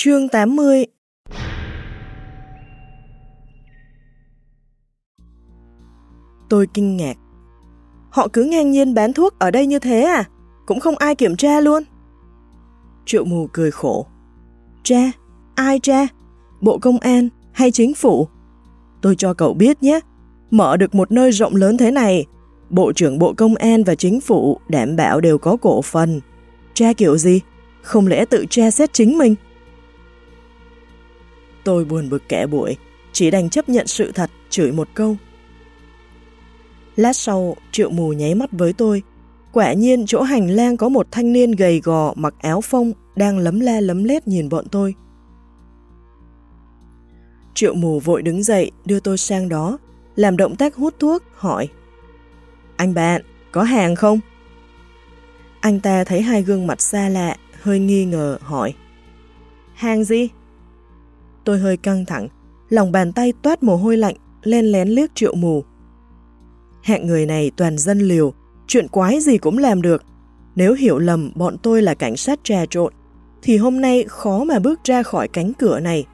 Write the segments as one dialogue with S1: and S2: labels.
S1: Chương 80 Tôi kinh ngạc. Họ cứ ngang nhiên bán thuốc ở đây như thế à? Cũng không ai kiểm tra luôn. Triệu mù cười khổ. Tra? Ai tra? Bộ Công an hay chính phủ? Tôi cho cậu biết nhé, mở được một nơi rộng lớn thế này, Bộ trưởng Bộ Công an và chính phủ đảm bảo đều có cổ phần. Tra kiểu gì? Không lẽ tự tra xét chính mình? Tôi buồn bực kẻ bụi, chỉ đành chấp nhận sự thật, chửi một câu. Lát sau, triệu mù nháy mắt với tôi. Quả nhiên chỗ hành lang có một thanh niên gầy gò mặc áo phông đang lấm le lấm lét nhìn bọn tôi. Triệu mù vội đứng dậy đưa tôi sang đó, làm động tác hút thuốc, hỏi Anh bạn, có hàng không? Anh ta thấy hai gương mặt xa lạ, hơi nghi ngờ hỏi Hàng gì? Tôi hơi căng thẳng, lòng bàn tay toát mồ hôi lạnh, len lén liếc triệu mù. Hạng người này toàn dân liều, chuyện quái gì cũng làm được. Nếu hiểu lầm bọn tôi là cảnh sát trà trộn, thì hôm nay khó mà bước ra khỏi cánh cửa này.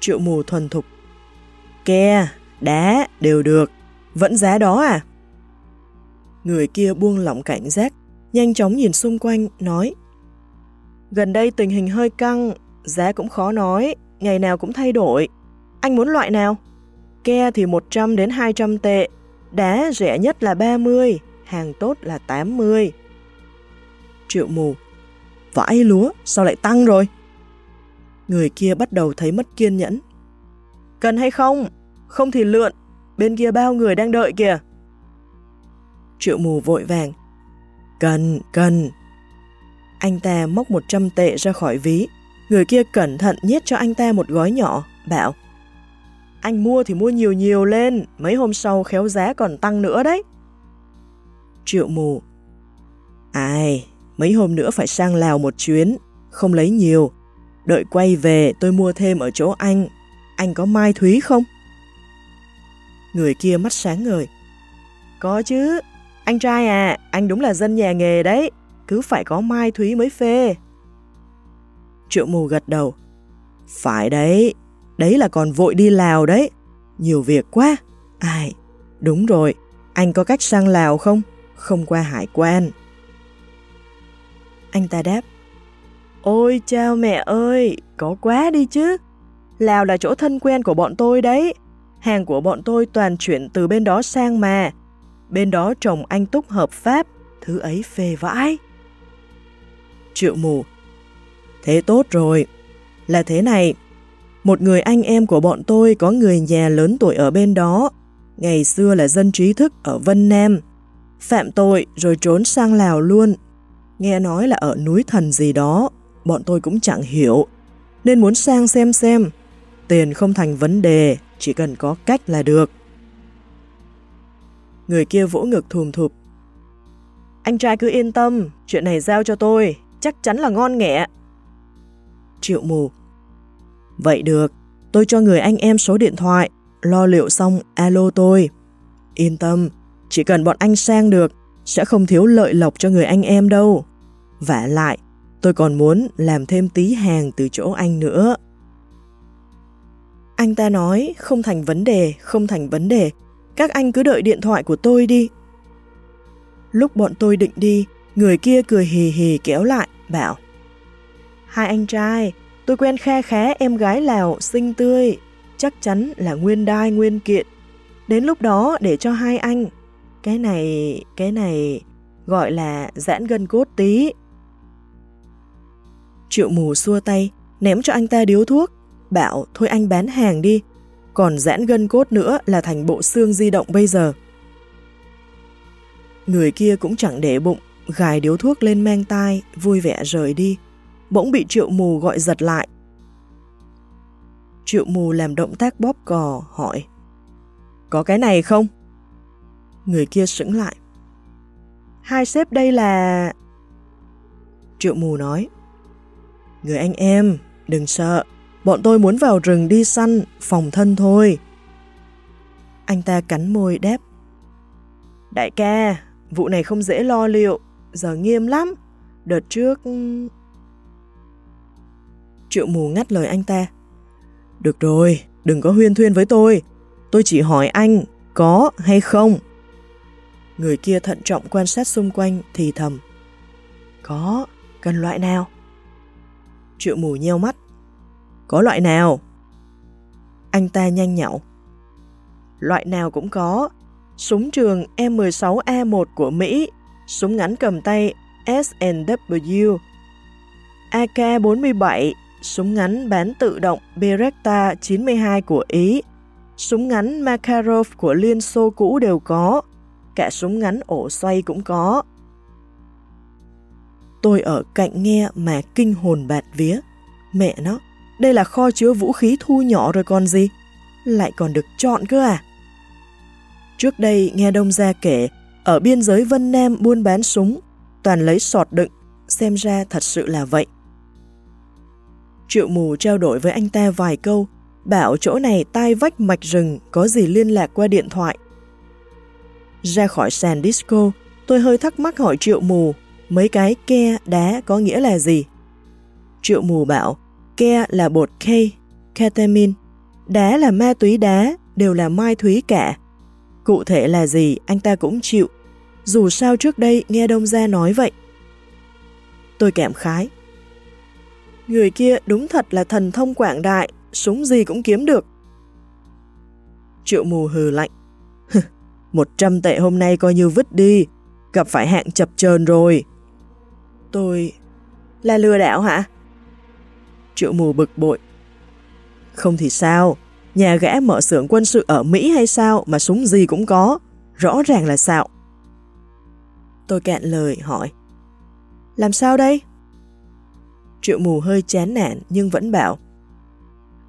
S1: Triệu mù thuần thục. Ke, đá, đều được. Vẫn giá đó à? Người kia buông lỏng cảnh giác, nhanh chóng nhìn xung quanh, nói Gần đây tình hình hơi căng, giá cũng khó nói, ngày nào cũng thay đổi. Anh muốn loại nào? Ke thì 100 đến 200 tệ, đá rẻ nhất là 30, hàng tốt là 80. Triệu mù, vãi lúa, sao lại tăng rồi? Người kia bắt đầu thấy mất kiên nhẫn. Cần hay không? Không thì lượn, bên kia bao người đang đợi kìa. Triệu mù vội vàng. Cần, cần. Anh ta móc 100 tệ ra khỏi ví. Người kia cẩn thận nhét cho anh ta một gói nhỏ, bảo Anh mua thì mua nhiều nhiều lên, mấy hôm sau khéo giá còn tăng nữa đấy. Triệu mù Ai, mấy hôm nữa phải sang Lào một chuyến, không lấy nhiều, Đợi quay về tôi mua thêm ở chỗ anh. Anh có mai thúy không? Người kia mắt sáng ngời. Có chứ. Anh trai à, anh đúng là dân nhà nghề đấy. Cứ phải có mai thúy mới phê. Triệu mù gật đầu. Phải đấy, đấy là còn vội đi Lào đấy. Nhiều việc quá. Ai, đúng rồi, anh có cách sang Lào không? Không qua hải quan. Anh ta đáp. Ôi chao mẹ ơi, có quá đi chứ. Lào là chỗ thân quen của bọn tôi đấy. Hàng của bọn tôi toàn chuyển từ bên đó sang mà. Bên đó trồng anh túc hợp pháp, thứ ấy phê vãi. Triệu mù Thế tốt rồi. Là thế này, một người anh em của bọn tôi có người nhà lớn tuổi ở bên đó. Ngày xưa là dân trí thức ở Vân Nam. Phạm tội rồi trốn sang Lào luôn. Nghe nói là ở núi thần gì đó, bọn tôi cũng chẳng hiểu, nên muốn sang xem xem. Tiền không thành vấn đề, chỉ cần có cách là được. Người kia vỗ ngực thùm thụp. Anh trai cứ yên tâm, chuyện này giao cho tôi, chắc chắn là ngon nghẹ. Triệu mù. Vậy được, tôi cho người anh em số điện thoại, lo liệu xong alo tôi. Yên tâm, chỉ cần bọn anh sang được, sẽ không thiếu lợi lộc cho người anh em đâu. Vả lại, Tôi còn muốn làm thêm tí hàng từ chỗ anh nữa. Anh ta nói không thành vấn đề, không thành vấn đề. Các anh cứ đợi điện thoại của tôi đi. Lúc bọn tôi định đi, người kia cười hì hì kéo lại, bảo Hai anh trai, tôi quen khe khé em gái Lào xinh tươi, chắc chắn là nguyên đai nguyên kiện. Đến lúc đó để cho hai anh. Cái này, cái này gọi là giãn gân cốt tí. Triệu mù xua tay, ném cho anh ta điếu thuốc, bảo thôi anh bán hàng đi, còn giãn gân cốt nữa là thành bộ xương di động bây giờ. Người kia cũng chẳng để bụng, gài điếu thuốc lên mang tai, vui vẻ rời đi, bỗng bị triệu mù gọi giật lại. Triệu mù làm động tác bóp cò, hỏi Có cái này không? Người kia sững lại. Hai sếp đây là... Triệu mù nói Người anh em, đừng sợ, bọn tôi muốn vào rừng đi săn, phòng thân thôi. Anh ta cắn môi đáp. Đại ca, vụ này không dễ lo liệu, giờ nghiêm lắm. Đợt trước... Triệu mù ngắt lời anh ta. Được rồi, đừng có huyên thuyên với tôi. Tôi chỉ hỏi anh, có hay không? Người kia thận trọng quan sát xung quanh thì thầm. Có, cần loại nào? Triệu mù nheo mắt. Có loại nào? Anh ta nhanh nhậu. Loại nào cũng có. Súng trường e M16A1 của Mỹ, súng ngắn cầm tay S&W, AK-47, súng ngắn bán tự động Beretta 92 của Ý, súng ngắn Makarov của Liên Xô cũ đều có, cả súng ngắn ổ xoay cũng có. Tôi ở cạnh nghe mà kinh hồn bạt vía. Mẹ nó, đây là kho chứa vũ khí thu nhỏ rồi còn gì? Lại còn được chọn cơ à? Trước đây nghe Đông Gia kể, ở biên giới Vân Nam buôn bán súng, toàn lấy sọt đựng, xem ra thật sự là vậy. Triệu mù trao đổi với anh ta vài câu, bảo chỗ này tai vách mạch rừng có gì liên lạc qua điện thoại. Ra khỏi sàn disco, tôi hơi thắc mắc hỏi triệu mù, mấy cái ke đá có nghĩa là gì? Triệu mù bảo, ke là bột K, ketamine, đá là ma túy đá, đều là mai thúy cả. Cụ thể là gì anh ta cũng chịu, dù sao trước đây nghe Đông Gia nói vậy. Tôi cảm khái. Người kia đúng thật là thần thông quảng đại, súng gì cũng kiếm được. Triệu mù hừ lạnh. Một trăm tệ hôm nay coi như vứt đi, gặp phải hạng chập chờn rồi. Tôi... Là lừa đảo hả? Triệu mù bực bội. Không thì sao, nhà gã mở xưởng quân sự ở Mỹ hay sao mà súng gì cũng có, rõ ràng là sao. Tôi cạn lời hỏi. Làm sao đây? Triệu mù hơi chán nản nhưng vẫn bảo.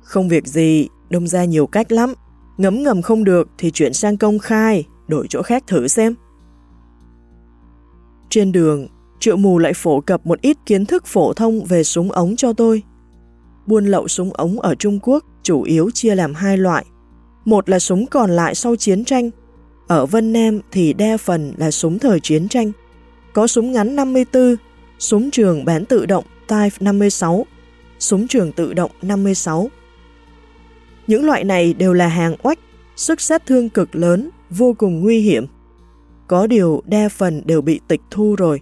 S1: Không việc gì, đông ra nhiều cách lắm. Ngấm ngầm không được thì chuyển sang công khai, đổi chỗ khác thử xem. Trên đường, triệu mù lại phổ cập một ít kiến thức phổ thông về súng ống cho tôi. Buôn lậu súng ống ở Trung Quốc chủ yếu chia làm hai loại. Một là súng còn lại sau chiến tranh. Ở Vân Nam thì đa phần là súng thời chiến tranh. Có súng ngắn 54, súng trường bán tự động Type 56, súng trường tự động 56. Những loại này đều là hàng oách, sức sát thương cực lớn, vô cùng nguy hiểm. Có điều đa phần đều bị tịch thu rồi.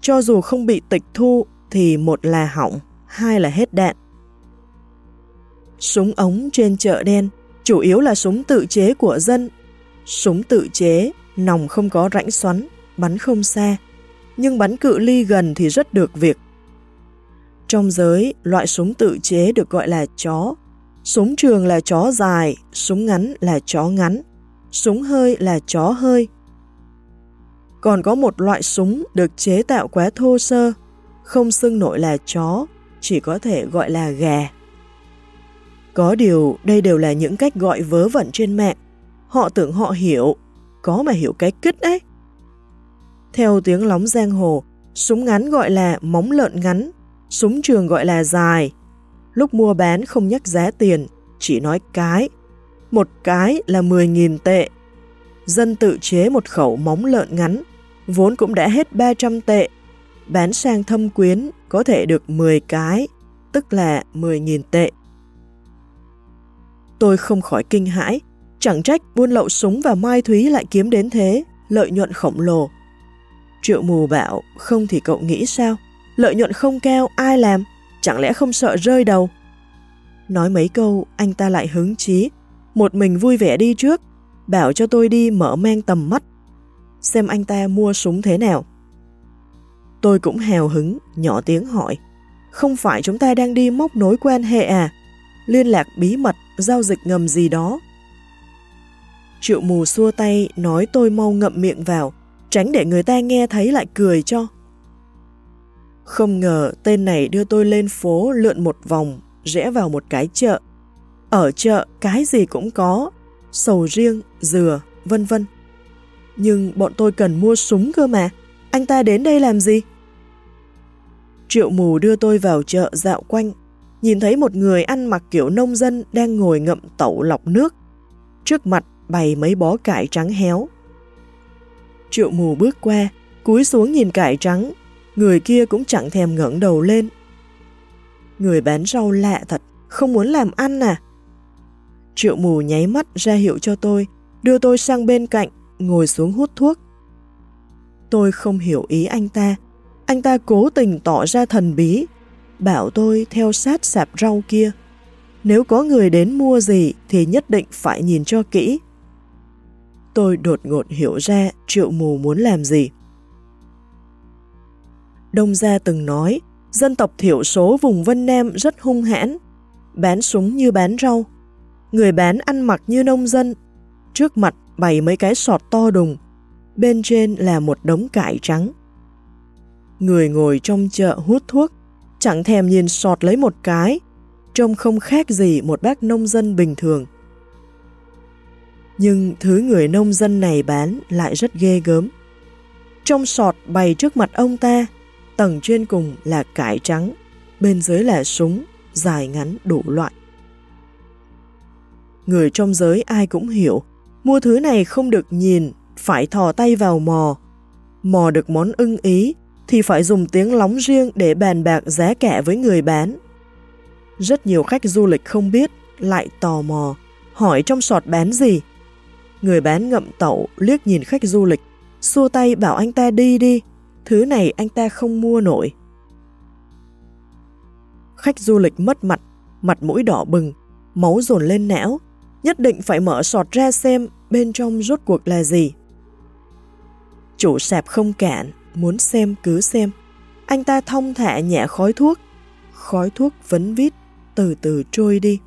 S1: Cho dù không bị tịch thu thì một là hỏng, hai là hết đạn. Súng ống trên chợ đen chủ yếu là súng tự chế của dân. Súng tự chế, nòng không có rãnh xoắn, bắn không xa, nhưng bắn cự ly gần thì rất được việc. Trong giới, loại súng tự chế được gọi là chó. Súng trường là chó dài, súng ngắn là chó ngắn, súng hơi là chó hơi. Còn có một loại súng được chế tạo quá thô sơ, không xưng nổi là chó, chỉ có thể gọi là gà. Có điều đây đều là những cách gọi vớ vẩn trên mạng. Họ tưởng họ hiểu, có mà hiểu cái kích ấy. Theo tiếng lóng giang hồ, súng ngắn gọi là móng lợn ngắn, Súng trường gọi là dài. Lúc mua bán không nhắc giá tiền, chỉ nói cái. Một cái là 10.000 tệ. Dân tự chế một khẩu móng lợn ngắn, vốn cũng đã hết 300 tệ. Bán sang thâm quyến có thể được 10 cái, tức là 10.000 tệ. Tôi không khỏi kinh hãi, chẳng trách buôn lậu súng và mai thúy lại kiếm đến thế, lợi nhuận khổng lồ. Triệu mù bảo, không thì cậu nghĩ sao? Lợi nhuận không cao, ai làm? Chẳng lẽ không sợ rơi đầu? Nói mấy câu, anh ta lại hứng chí, một mình vui vẻ đi trước, bảo cho tôi đi mở mang tầm mắt, xem anh ta mua súng thế nào. Tôi cũng hào hứng, nhỏ tiếng hỏi, không phải chúng ta đang đi móc nối quan hệ à? Liên lạc bí mật, giao dịch ngầm gì đó. Triệu mù xua tay nói tôi mau ngậm miệng vào, tránh để người ta nghe thấy lại cười cho. Không ngờ tên này đưa tôi lên phố lượn một vòng, rẽ vào một cái chợ. Ở chợ cái gì cũng có, sầu riêng, dừa, vân vân. Nhưng bọn tôi cần mua súng cơ mà, anh ta đến đây làm gì? Triệu mù đưa tôi vào chợ dạo quanh, nhìn thấy một người ăn mặc kiểu nông dân đang ngồi ngậm tẩu lọc nước. Trước mặt bày mấy bó cải trắng héo. Triệu mù bước qua, cúi xuống nhìn cải trắng, người kia cũng chẳng thèm ngẩng đầu lên. Người bán rau lạ thật, không muốn làm ăn à? Triệu mù nháy mắt ra hiệu cho tôi, đưa tôi sang bên cạnh, ngồi xuống hút thuốc. Tôi không hiểu ý anh ta. Anh ta cố tình tỏ ra thần bí, bảo tôi theo sát sạp rau kia. Nếu có người đến mua gì thì nhất định phải nhìn cho kỹ. Tôi đột ngột hiểu ra triệu mù muốn làm gì. Đông Gia từng nói, dân tộc thiểu số vùng Vân Nam rất hung hãn, bán súng như bán rau. Người bán ăn mặc như nông dân, trước mặt bày mấy cái sọt to đùng, bên trên là một đống cải trắng. Người ngồi trong chợ hút thuốc, chẳng thèm nhìn sọt lấy một cái, trông không khác gì một bác nông dân bình thường. Nhưng thứ người nông dân này bán lại rất ghê gớm. Trong sọt bày trước mặt ông ta, tầng trên cùng là cải trắng, bên dưới là súng, dài ngắn đủ loại. Người trong giới ai cũng hiểu, mua thứ này không được nhìn, phải thò tay vào mò. Mò được món ưng ý thì phải dùng tiếng lóng riêng để bàn bạc giá cả với người bán. Rất nhiều khách du lịch không biết, lại tò mò, hỏi trong sọt bán gì. Người bán ngậm tẩu liếc nhìn khách du lịch, xua tay bảo anh ta đi đi, thứ này anh ta không mua nổi. Khách du lịch mất mặt, mặt mũi đỏ bừng, máu dồn lên não, nhất định phải mở sọt ra xem bên trong rốt cuộc là gì. Chủ sạp không cản, muốn xem cứ xem. Anh ta thông thả nhẹ khói thuốc, khói thuốc vấn vít, từ từ trôi đi.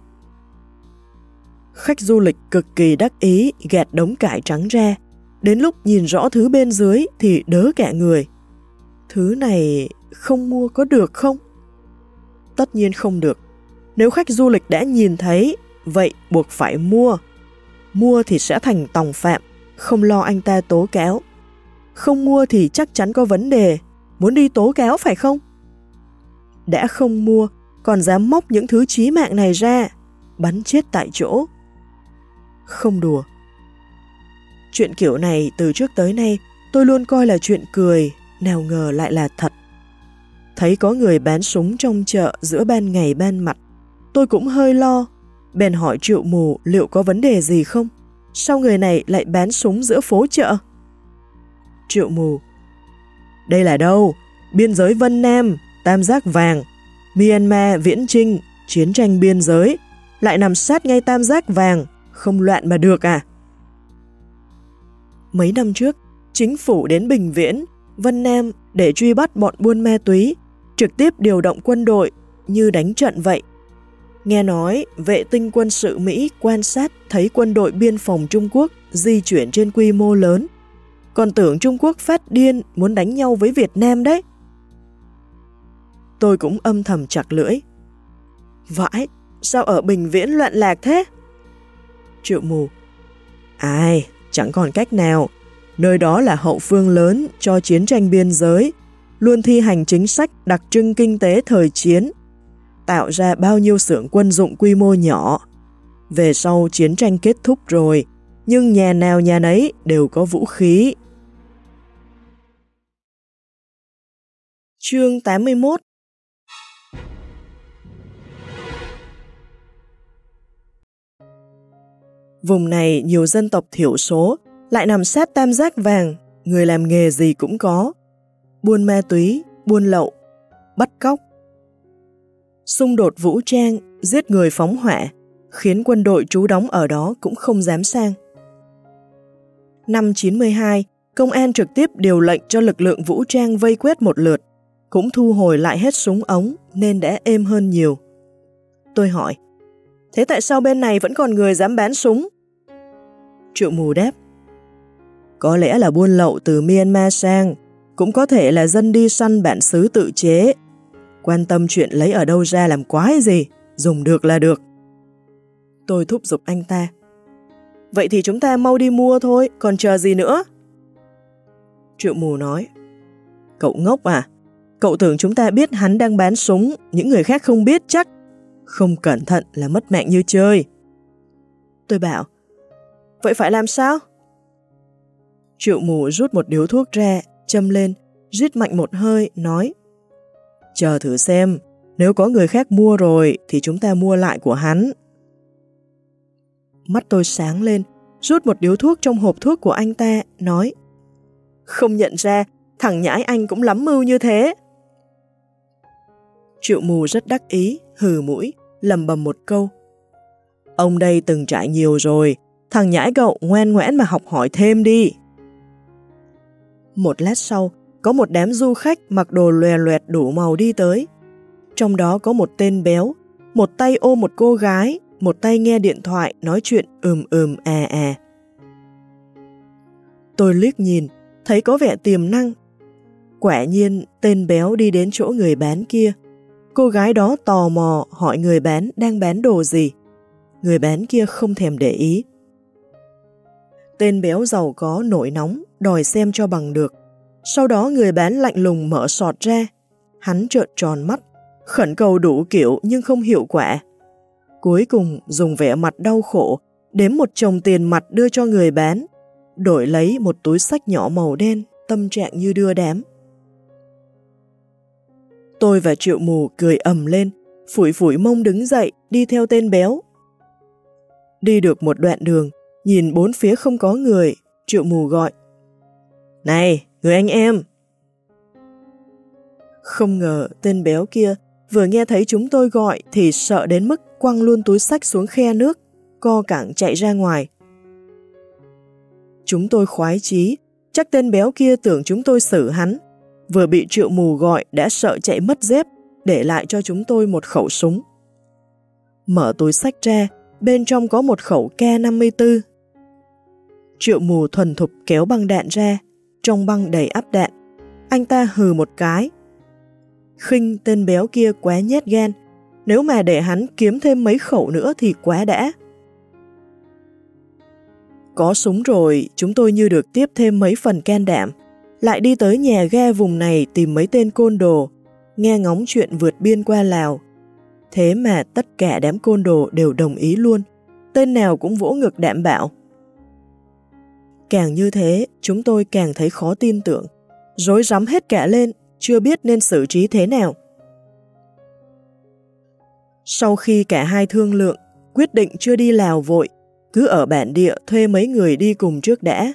S1: Khách du lịch cực kỳ đắc ý gạt đống cải trắng ra, đến lúc nhìn rõ thứ bên dưới thì đớ cả người. Thứ này không mua có được không? Tất nhiên không được. Nếu khách du lịch đã nhìn thấy, vậy buộc phải mua. Mua thì sẽ thành tòng phạm, không lo anh ta tố cáo. Không mua thì chắc chắn có vấn đề, muốn đi tố cáo phải không? Đã không mua, còn dám móc những thứ chí mạng này ra, bắn chết tại chỗ. Không đùa. Chuyện kiểu này từ trước tới nay tôi luôn coi là chuyện cười, nào ngờ lại là thật. Thấy có người bán súng trong chợ giữa ban ngày ban mặt, tôi cũng hơi lo, bèn hỏi triệu mù liệu có vấn đề gì không? Sao người này lại bán súng giữa phố chợ? Triệu mù Đây là đâu? Biên giới Vân Nam, Tam Giác Vàng, Myanmar viễn trinh, chiến tranh biên giới, lại nằm sát ngay Tam Giác Vàng, không loạn mà được à? Mấy năm trước, chính phủ đến Bình Viễn, Vân Nam để truy bắt bọn buôn ma túy, trực tiếp điều động quân đội như đánh trận vậy. Nghe nói, vệ tinh quân sự Mỹ quan sát thấy quân đội biên phòng Trung Quốc di chuyển trên quy mô lớn, còn tưởng Trung Quốc phát điên muốn đánh nhau với Việt Nam đấy. Tôi cũng âm thầm chặt lưỡi. Vãi, sao ở Bình Viễn loạn lạc thế? Triệu mù. Ai, chẳng còn cách nào. Nơi đó là hậu phương lớn cho chiến tranh biên giới, luôn thi hành chính sách đặc trưng kinh tế thời chiến, tạo ra bao nhiêu xưởng quân dụng quy mô nhỏ. Về sau chiến tranh kết thúc rồi, nhưng nhà nào nhà nấy đều có vũ khí. Chương 81 Vùng này nhiều dân tộc thiểu số, lại nằm sát tam giác vàng, người làm nghề gì cũng có. Buôn ma túy, buôn lậu, bắt cóc. Xung đột vũ trang, giết người phóng hỏa, khiến quân đội trú đóng ở đó cũng không dám sang. Năm 92, công an trực tiếp điều lệnh cho lực lượng vũ trang vây quét một lượt, cũng thu hồi lại hết súng ống nên đã êm hơn nhiều. Tôi hỏi, thế tại sao bên này vẫn còn người dám bán súng? Triệu mù đáp, có lẽ là buôn lậu từ Myanmar sang, cũng có thể là dân đi săn bản xứ tự chế. Quan tâm chuyện lấy ở đâu ra làm quái gì, dùng được là được. Tôi thúc giục anh ta. Vậy thì chúng ta mau đi mua thôi, còn chờ gì nữa? Triệu mù nói. Cậu ngốc à? Cậu tưởng chúng ta biết hắn đang bán súng, những người khác không biết chắc. Không cẩn thận là mất mạng như chơi. Tôi bảo, vậy phải làm sao? Triệu mù rút một điếu thuốc ra, châm lên, rít mạnh một hơi, nói Chờ thử xem, Nếu có người khác mua rồi thì chúng ta mua lại của hắn. Mắt tôi sáng lên, rút một điếu thuốc trong hộp thuốc của anh ta, nói Không nhận ra, thằng nhãi anh cũng lắm mưu như thế. Triệu mù rất đắc ý, hừ mũi, lầm bầm một câu. Ông đây từng trải nhiều rồi, thằng nhãi cậu ngoan ngoãn mà học hỏi thêm đi. Một lát sau, có một đám du khách mặc đồ lòe loẹt đủ màu đi tới. Trong đó có một tên béo, một tay ôm một cô gái, một tay nghe điện thoại nói chuyện ừm ừm à à. Tôi liếc nhìn, thấy có vẻ tiềm năng. Quả nhiên, tên béo đi đến chỗ người bán kia. Cô gái đó tò mò hỏi người bán đang bán đồ gì. Người bán kia không thèm để ý. Tên béo giàu có nổi nóng, đòi xem cho bằng được. Sau đó người bán lạnh lùng mở sọt ra. Hắn trợn tròn mắt, khẩn cầu đủ kiểu nhưng không hiệu quả. Cuối cùng dùng vẻ mặt đau khổ, đếm một chồng tiền mặt đưa cho người bán, đổi lấy một túi sách nhỏ màu đen, tâm trạng như đưa đám. Tôi và triệu mù cười ầm lên, phủi phủi mông đứng dậy, đi theo tên béo. Đi được một đoạn đường, nhìn bốn phía không có người, triệu mù gọi. Này, người anh em! Không ngờ tên béo kia vừa nghe thấy chúng tôi gọi thì sợ đến mức quăng luôn túi sách xuống khe nước, co cẳng chạy ra ngoài. Chúng tôi khoái chí, chắc tên béo kia tưởng chúng tôi xử hắn, vừa bị triệu mù gọi đã sợ chạy mất dép, để lại cho chúng tôi một khẩu súng. Mở túi sách ra, bên trong có một khẩu K-54. Triệu mù thuần thục kéo băng đạn ra, trong băng đầy áp đạn. Anh ta hừ một cái. khinh tên béo kia quá nhét gan, nếu mà để hắn kiếm thêm mấy khẩu nữa thì quá đã. Có súng rồi, chúng tôi như được tiếp thêm mấy phần can đảm. Lại đi tới nhà ga vùng này tìm mấy tên côn đồ, nghe ngóng chuyện vượt biên qua Lào. Thế mà tất cả đám côn đồ đều đồng ý luôn, tên nào cũng vỗ ngực đảm bảo. Càng như thế, chúng tôi càng thấy khó tin tưởng, rối rắm hết cả lên, chưa biết nên xử trí thế nào. Sau khi cả hai thương lượng, quyết định chưa đi Lào vội, cứ ở bản địa thuê mấy người đi cùng trước đã,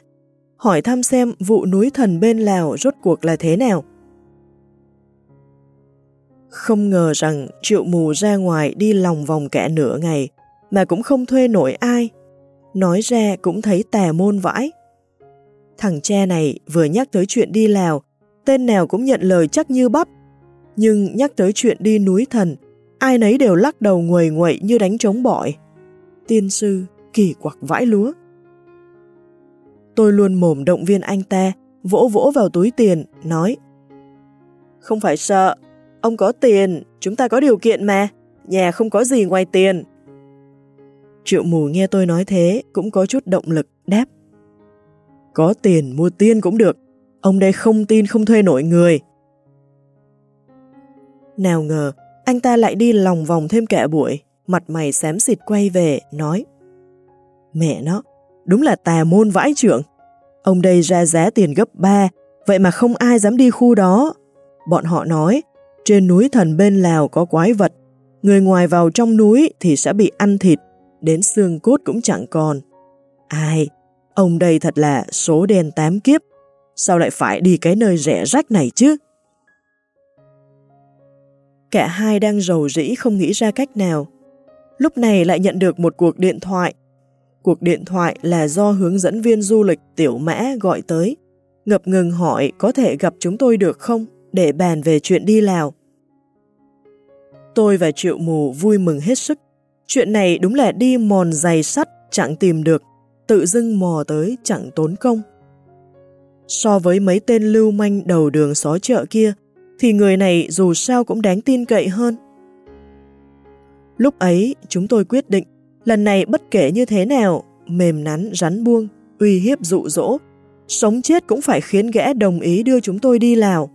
S1: hỏi thăm xem vụ núi thần bên Lào rốt cuộc là thế nào. Không ngờ rằng triệu mù ra ngoài đi lòng vòng cả nửa ngày, mà cũng không thuê nổi ai. Nói ra cũng thấy tà môn vãi. Thằng cha này vừa nhắc tới chuyện đi Lào, tên nào cũng nhận lời chắc như bắp. Nhưng nhắc tới chuyện đi núi thần, ai nấy đều lắc đầu nguầy nguậy như đánh trống bọi. Tiên sư, kỳ quặc vãi lúa. Tôi luôn mồm động viên anh ta, vỗ vỗ vào túi tiền, nói Không phải sợ, ông có tiền, chúng ta có điều kiện mà, nhà không có gì ngoài tiền. Triệu mù nghe tôi nói thế, cũng có chút động lực, đáp có tiền mua tiên cũng được, ông đây không tin không thuê nổi người. Nào ngờ, anh ta lại đi lòng vòng thêm cả buổi, mặt mày xám xịt quay về, nói Mẹ nó, đúng là tà môn vãi trưởng. Ông đây ra giá tiền gấp 3, vậy mà không ai dám đi khu đó. Bọn họ nói, trên núi thần bên Lào có quái vật, người ngoài vào trong núi thì sẽ bị ăn thịt, đến xương cốt cũng chẳng còn. Ai, ông đây thật là số đen tám kiếp, sao lại phải đi cái nơi rẻ rách này chứ? Cả hai đang rầu rĩ không nghĩ ra cách nào. Lúc này lại nhận được một cuộc điện thoại Cuộc điện thoại là do hướng dẫn viên du lịch Tiểu Mã gọi tới, ngập ngừng hỏi có thể gặp chúng tôi được không để bàn về chuyện đi Lào. Tôi và Triệu Mù vui mừng hết sức. Chuyện này đúng là đi mòn dày sắt chẳng tìm được, tự dưng mò tới chẳng tốn công. So với mấy tên lưu manh đầu đường xó chợ kia, thì người này dù sao cũng đáng tin cậy hơn. Lúc ấy, chúng tôi quyết định Lần này bất kể như thế nào, mềm nắn, rắn buông, uy hiếp dụ dỗ, sống chết cũng phải khiến gã đồng ý đưa chúng tôi đi Lào.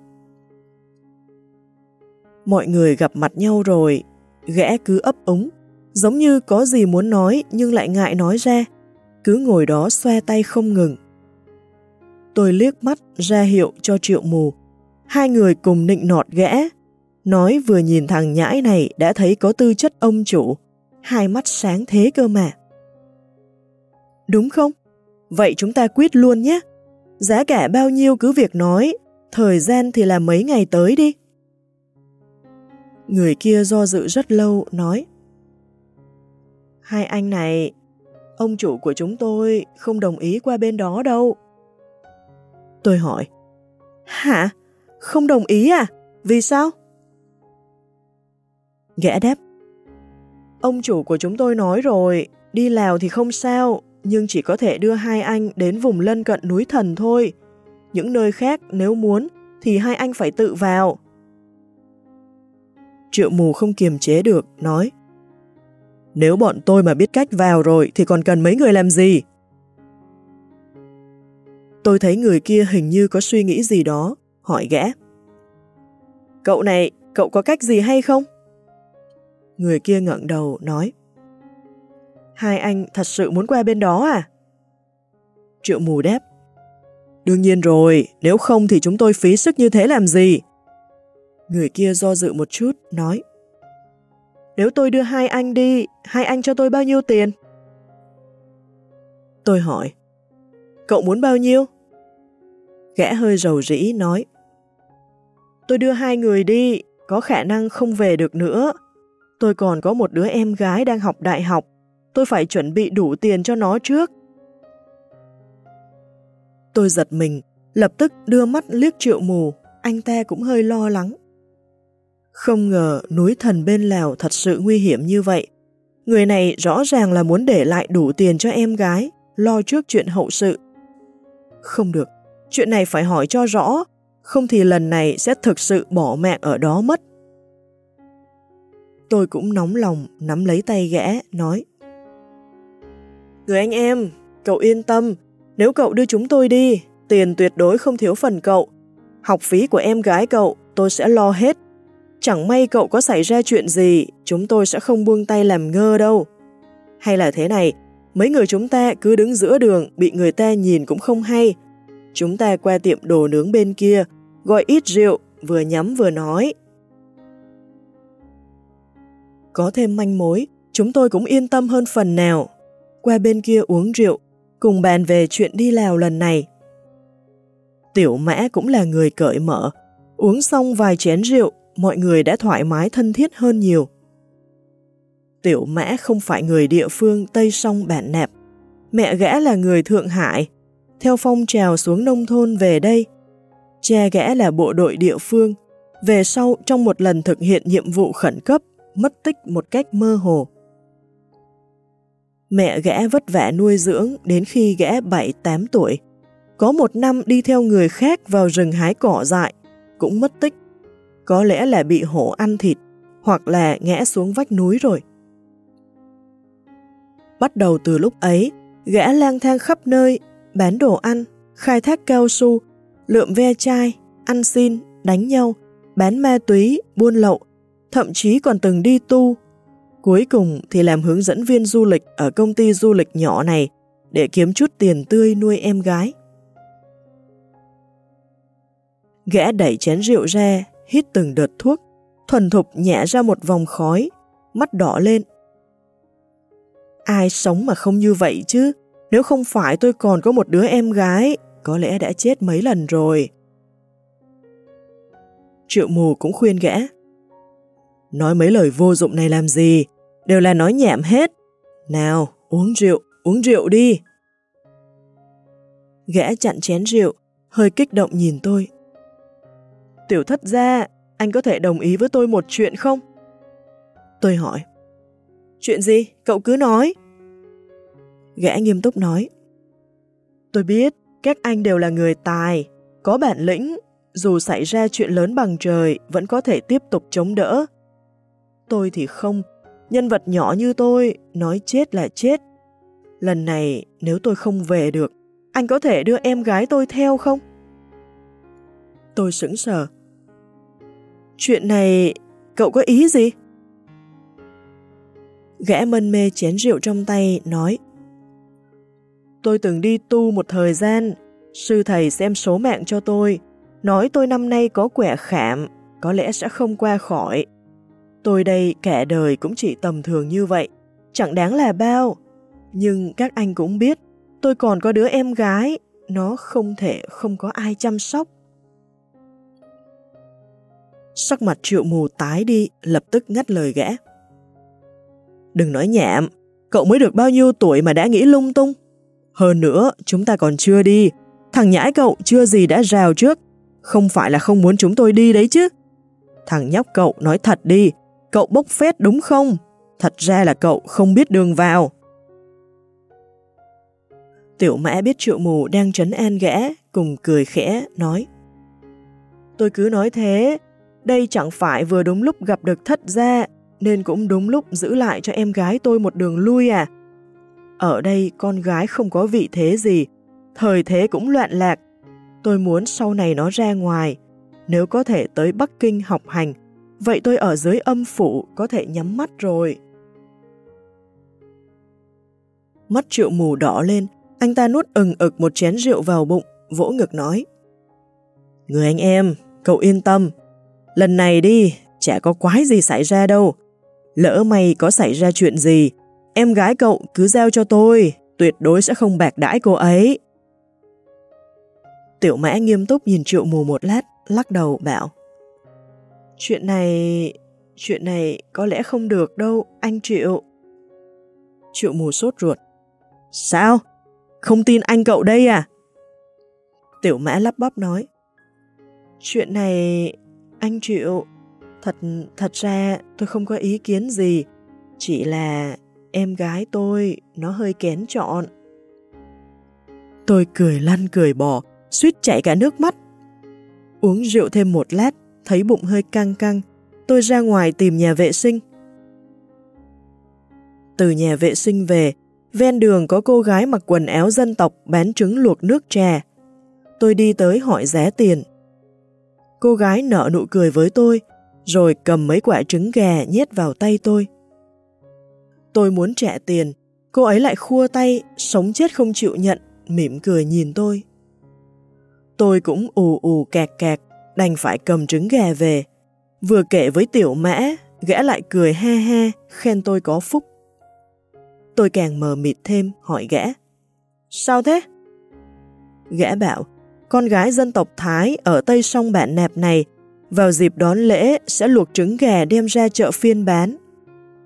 S1: Mọi người gặp mặt nhau rồi, gã cứ ấp úng, giống như có gì muốn nói nhưng lại ngại nói ra, cứ ngồi đó xoe tay không ngừng. Tôi liếc mắt ra hiệu cho triệu mù, hai người cùng nịnh nọt gã, Nói vừa nhìn thằng nhãi này đã thấy có tư chất ông chủ, hai mắt sáng thế cơ mà. Đúng không? Vậy chúng ta quyết luôn nhé. Giá cả bao nhiêu cứ việc nói, thời gian thì là mấy ngày tới đi. Người kia do dự rất lâu, nói Hai anh này, ông chủ của chúng tôi không đồng ý qua bên đó đâu. Tôi hỏi Hả? Không đồng ý à? Vì sao? Gã đáp Ông chủ của chúng tôi nói rồi, đi Lào thì không sao, nhưng chỉ có thể đưa hai anh đến vùng lân cận núi thần thôi. Những nơi khác nếu muốn thì hai anh phải tự vào. Triệu mù không kiềm chế được, nói nếu bọn tôi mà biết cách vào rồi thì còn cần mấy người làm gì? Tôi thấy người kia hình như có suy nghĩ gì đó, hỏi gã. Cậu này, cậu có cách gì hay không? Người kia ngẩng đầu, nói. Hai anh thật sự muốn qua bên đó à? Triệu mù đáp. Đương nhiên rồi, nếu không thì chúng tôi phí sức như thế làm gì? Người kia do dự một chút, nói. Nếu tôi đưa hai anh đi, hai anh cho tôi bao nhiêu tiền? Tôi hỏi. Cậu muốn bao nhiêu? Gã hơi rầu rĩ nói. Tôi đưa hai người đi, có khả năng không về được nữa. Tôi còn có một đứa em gái đang học đại học, tôi phải chuẩn bị đủ tiền cho nó trước. Tôi giật mình, lập tức đưa mắt liếc triệu mù, anh ta cũng hơi lo lắng. Không ngờ núi thần bên Lào thật sự nguy hiểm như vậy. Người này rõ ràng là muốn để lại đủ tiền cho em gái, lo trước chuyện hậu sự. Không được, chuyện này phải hỏi cho rõ, không thì lần này sẽ thực sự bỏ mạng ở đó mất. Tôi cũng nóng lòng, nắm lấy tay gã, nói Người anh em, cậu yên tâm, nếu cậu đưa chúng tôi đi, tiền tuyệt đối không thiếu phần cậu. Học phí của em gái cậu, tôi sẽ lo hết. Chẳng may cậu có xảy ra chuyện gì, chúng tôi sẽ không buông tay làm ngơ đâu. Hay là thế này, mấy người chúng ta cứ đứng giữa đường, bị người ta nhìn cũng không hay. Chúng ta qua tiệm đồ nướng bên kia, gọi ít rượu, vừa nhắm vừa nói. Có thêm manh mối, chúng tôi cũng yên tâm hơn phần nào. Qua bên kia uống rượu, cùng bàn về chuyện đi Lào lần này. Tiểu mã cũng là người cởi mở, uống xong vài chén rượu, mọi người đã thoải mái thân thiết hơn nhiều. Tiểu mã không phải người địa phương Tây Sông Bản nẹp, mẹ gã là người Thượng Hải, theo phong trào xuống nông thôn về đây. Cha gã là bộ đội địa phương, về sau trong một lần thực hiện nhiệm vụ khẩn cấp, mất tích một cách mơ hồ. Mẹ gã vất vả nuôi dưỡng đến khi gã 7-8 tuổi. Có một năm đi theo người khác vào rừng hái cỏ dại, cũng mất tích. Có lẽ là bị hổ ăn thịt, hoặc là ngã xuống vách núi rồi. Bắt đầu từ lúc ấy, gã lang thang khắp nơi, bán đồ ăn, khai thác cao su, lượm ve chai, ăn xin, đánh nhau, bán ma túy, buôn lậu, thậm chí còn từng đi tu. Cuối cùng thì làm hướng dẫn viên du lịch ở công ty du lịch nhỏ này để kiếm chút tiền tươi nuôi em gái. Gã đẩy chén rượu ra, hít từng đợt thuốc, thuần thục nhẹ ra một vòng khói, mắt đỏ lên. Ai sống mà không như vậy chứ? Nếu không phải tôi còn có một đứa em gái, có lẽ đã chết mấy lần rồi. Triệu mù cũng khuyên gã. Nói mấy lời vô dụng này làm gì, đều là nói nhảm hết. Nào, uống rượu, uống rượu đi. Gã chặn chén rượu, hơi kích động nhìn tôi. Tiểu thất ra, anh có thể đồng ý với tôi một chuyện không? Tôi hỏi. Chuyện gì? Cậu cứ nói. Gã nghiêm túc nói. Tôi biết, các anh đều là người tài, có bản lĩnh, dù xảy ra chuyện lớn bằng trời vẫn có thể tiếp tục chống đỡ. Tôi thì không, nhân vật nhỏ như tôi, nói chết là chết. Lần này nếu tôi không về được, anh có thể đưa em gái tôi theo không? Tôi sững sờ. Chuyện này, cậu có ý gì? Gã mân mê chén rượu trong tay, nói Tôi từng đi tu một thời gian, sư thầy xem số mạng cho tôi, nói tôi năm nay có quẻ khảm, có lẽ sẽ không qua khỏi. Tôi đây cả đời cũng chỉ tầm thường như vậy, chẳng đáng là bao. Nhưng các anh cũng biết, tôi còn có đứa em gái, nó không thể không có ai chăm sóc. Sắc mặt triệu mù tái đi, lập tức ngắt lời gã. Đừng nói nhảm, cậu mới được bao nhiêu tuổi mà đã nghĩ lung tung. Hơn nữa, chúng ta còn chưa đi, thằng nhãi cậu chưa gì đã rào trước, không phải là không muốn chúng tôi đi đấy chứ. Thằng nhóc cậu nói thật đi, cậu bốc phét đúng không? Thật ra là cậu không biết đường vào. Tiểu mã biết triệu mù đang trấn an gã, cùng cười khẽ, nói Tôi cứ nói thế, đây chẳng phải vừa đúng lúc gặp được thất gia, nên cũng đúng lúc giữ lại cho em gái tôi một đường lui à. Ở đây con gái không có vị thế gì, thời thế cũng loạn lạc. Tôi muốn sau này nó ra ngoài, nếu có thể tới Bắc Kinh học hành, vậy tôi ở dưới âm phủ có thể nhắm mắt rồi. Mắt triệu mù đỏ lên, anh ta nuốt ừng ực một chén rượu vào bụng, vỗ ngực nói. Người anh em, cậu yên tâm, lần này đi, chả có quái gì xảy ra đâu. Lỡ mày có xảy ra chuyện gì, em gái cậu cứ giao cho tôi, tuyệt đối sẽ không bạc đãi cô ấy. Tiểu mã nghiêm túc nhìn triệu mù một lát, lắc đầu bảo. Chuyện này... chuyện này có lẽ không được đâu, anh Triệu. Triệu mù sốt ruột. Sao? Không tin anh cậu đây à? Tiểu mã lắp bắp nói. Chuyện này anh chịu, Thật, thật ra tôi không có ý kiến gì. Chỉ là em gái tôi nó hơi kén chọn. Tôi cười lăn cười bò, suýt chạy cả nước mắt. Uống rượu thêm một lát, thấy bụng hơi căng căng, tôi ra ngoài tìm nhà vệ sinh. Từ nhà vệ sinh về, ven đường có cô gái mặc quần áo dân tộc bán trứng luộc nước trà. Tôi đi tới hỏi giá tiền. Cô gái nở nụ cười với tôi, rồi cầm mấy quả trứng gà nhét vào tay tôi. Tôi muốn trả tiền, cô ấy lại khua tay, sống chết không chịu nhận, mỉm cười nhìn tôi. Tôi cũng ù ù kẹt kẹt, đành phải cầm trứng gà về. Vừa kể với tiểu mã, gã lại cười ha ha, khen tôi có phúc. Tôi càng mờ mịt thêm, hỏi gã. Sao thế? Gã bảo, con gái dân tộc Thái ở tây sông bạn nẹp này, vào dịp đón lễ sẽ luộc trứng gà đem ra chợ phiên bán.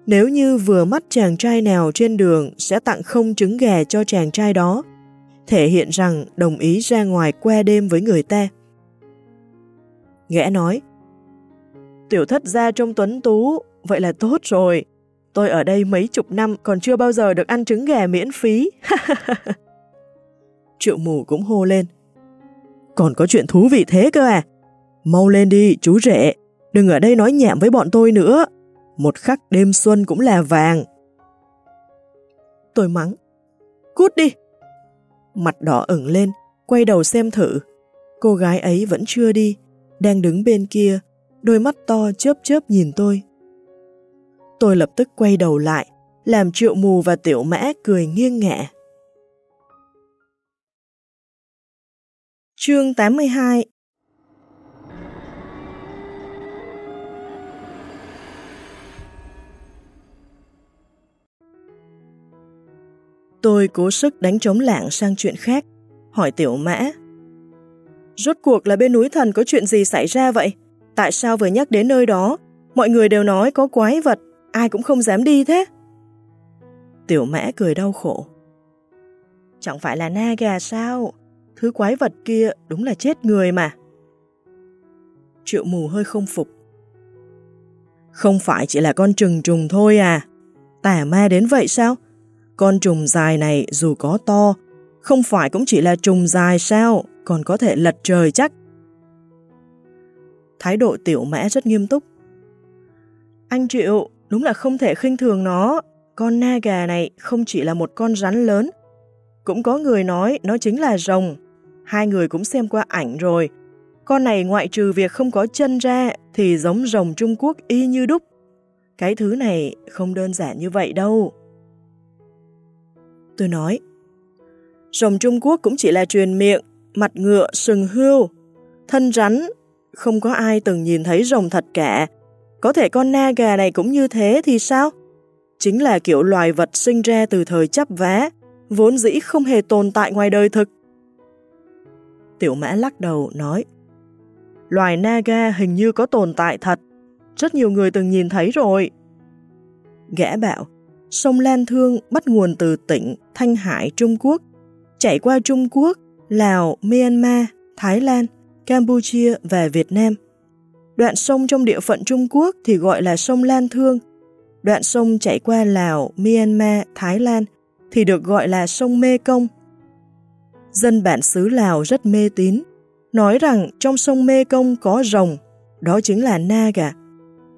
S1: Nếu như vừa mắt chàng trai nào trên đường sẽ tặng không trứng gà cho chàng trai đó, thể hiện rằng đồng ý ra ngoài qua đêm với người ta. Ghẽ nói, tiểu thất gia trong tuấn tú, vậy là tốt rồi. Tôi ở đây mấy chục năm còn chưa bao giờ được ăn trứng gà miễn phí. Triệu mù cũng hô lên. Còn có chuyện thú vị thế cơ à? Mau lên đi, chú rể. Đừng ở đây nói nhảm với bọn tôi nữa. Một khắc đêm xuân cũng là vàng. Tôi mắng. Cút đi. Mặt đỏ ửng lên, quay đầu xem thử. Cô gái ấy vẫn chưa đi, đang đứng bên kia, đôi mắt to chớp chớp nhìn tôi. Tôi lập tức quay đầu lại, làm triệu mù và tiểu mã cười nghiêng ngẹ. Chương 82 Tôi cố sức đánh trống lảng sang chuyện khác, hỏi tiểu mã. Rốt cuộc là bên núi thần có chuyện gì xảy ra vậy? Tại sao vừa nhắc đến nơi đó, mọi người đều nói có quái vật, ai cũng không dám đi thế? Tiểu mã cười đau khổ. Chẳng phải là na gà sao? Thứ quái vật kia đúng là chết người mà. Triệu mù hơi không phục. Không phải chỉ là con trừng trùng thôi à? Tả ma đến vậy sao? Con trùng dài này dù có to, không phải cũng chỉ là trùng dài sao, còn có thể lật trời chắc. Thái độ tiểu mã rất nghiêm túc. Anh Triệu, đúng là không thể khinh thường nó. Con na gà này không chỉ là một con rắn lớn. Cũng có người nói nó chính là rồng. Hai người cũng xem qua ảnh rồi. Con này ngoại trừ việc không có chân ra thì giống rồng Trung Quốc y như đúc. Cái thứ này không đơn giản như vậy đâu. Tôi nói, rồng Trung Quốc cũng chỉ là truyền miệng, mặt ngựa, sừng hươu, thân rắn, không có ai từng nhìn thấy rồng thật cả. Có thể con na gà này cũng như thế thì sao? Chính là kiểu loài vật sinh ra từ thời chấp vá, vốn dĩ không hề tồn tại ngoài đời thực. Tiểu mã lắc đầu nói, loài naga hình như có tồn tại thật, rất nhiều người từng nhìn thấy rồi. Gã bảo, sông Lan Thương bắt nguồn từ tỉnh Thanh Hải, Trung Quốc, chạy qua Trung Quốc, Lào, Myanmar, Thái Lan, Campuchia và Việt Nam. Đoạn sông trong địa phận Trung Quốc thì gọi là sông Lan Thương. Đoạn sông chạy qua Lào, Myanmar, Thái Lan thì được gọi là sông Mê Công. Dân bản xứ Lào rất mê tín, nói rằng trong sông Mê Công có rồng, đó chính là Naga.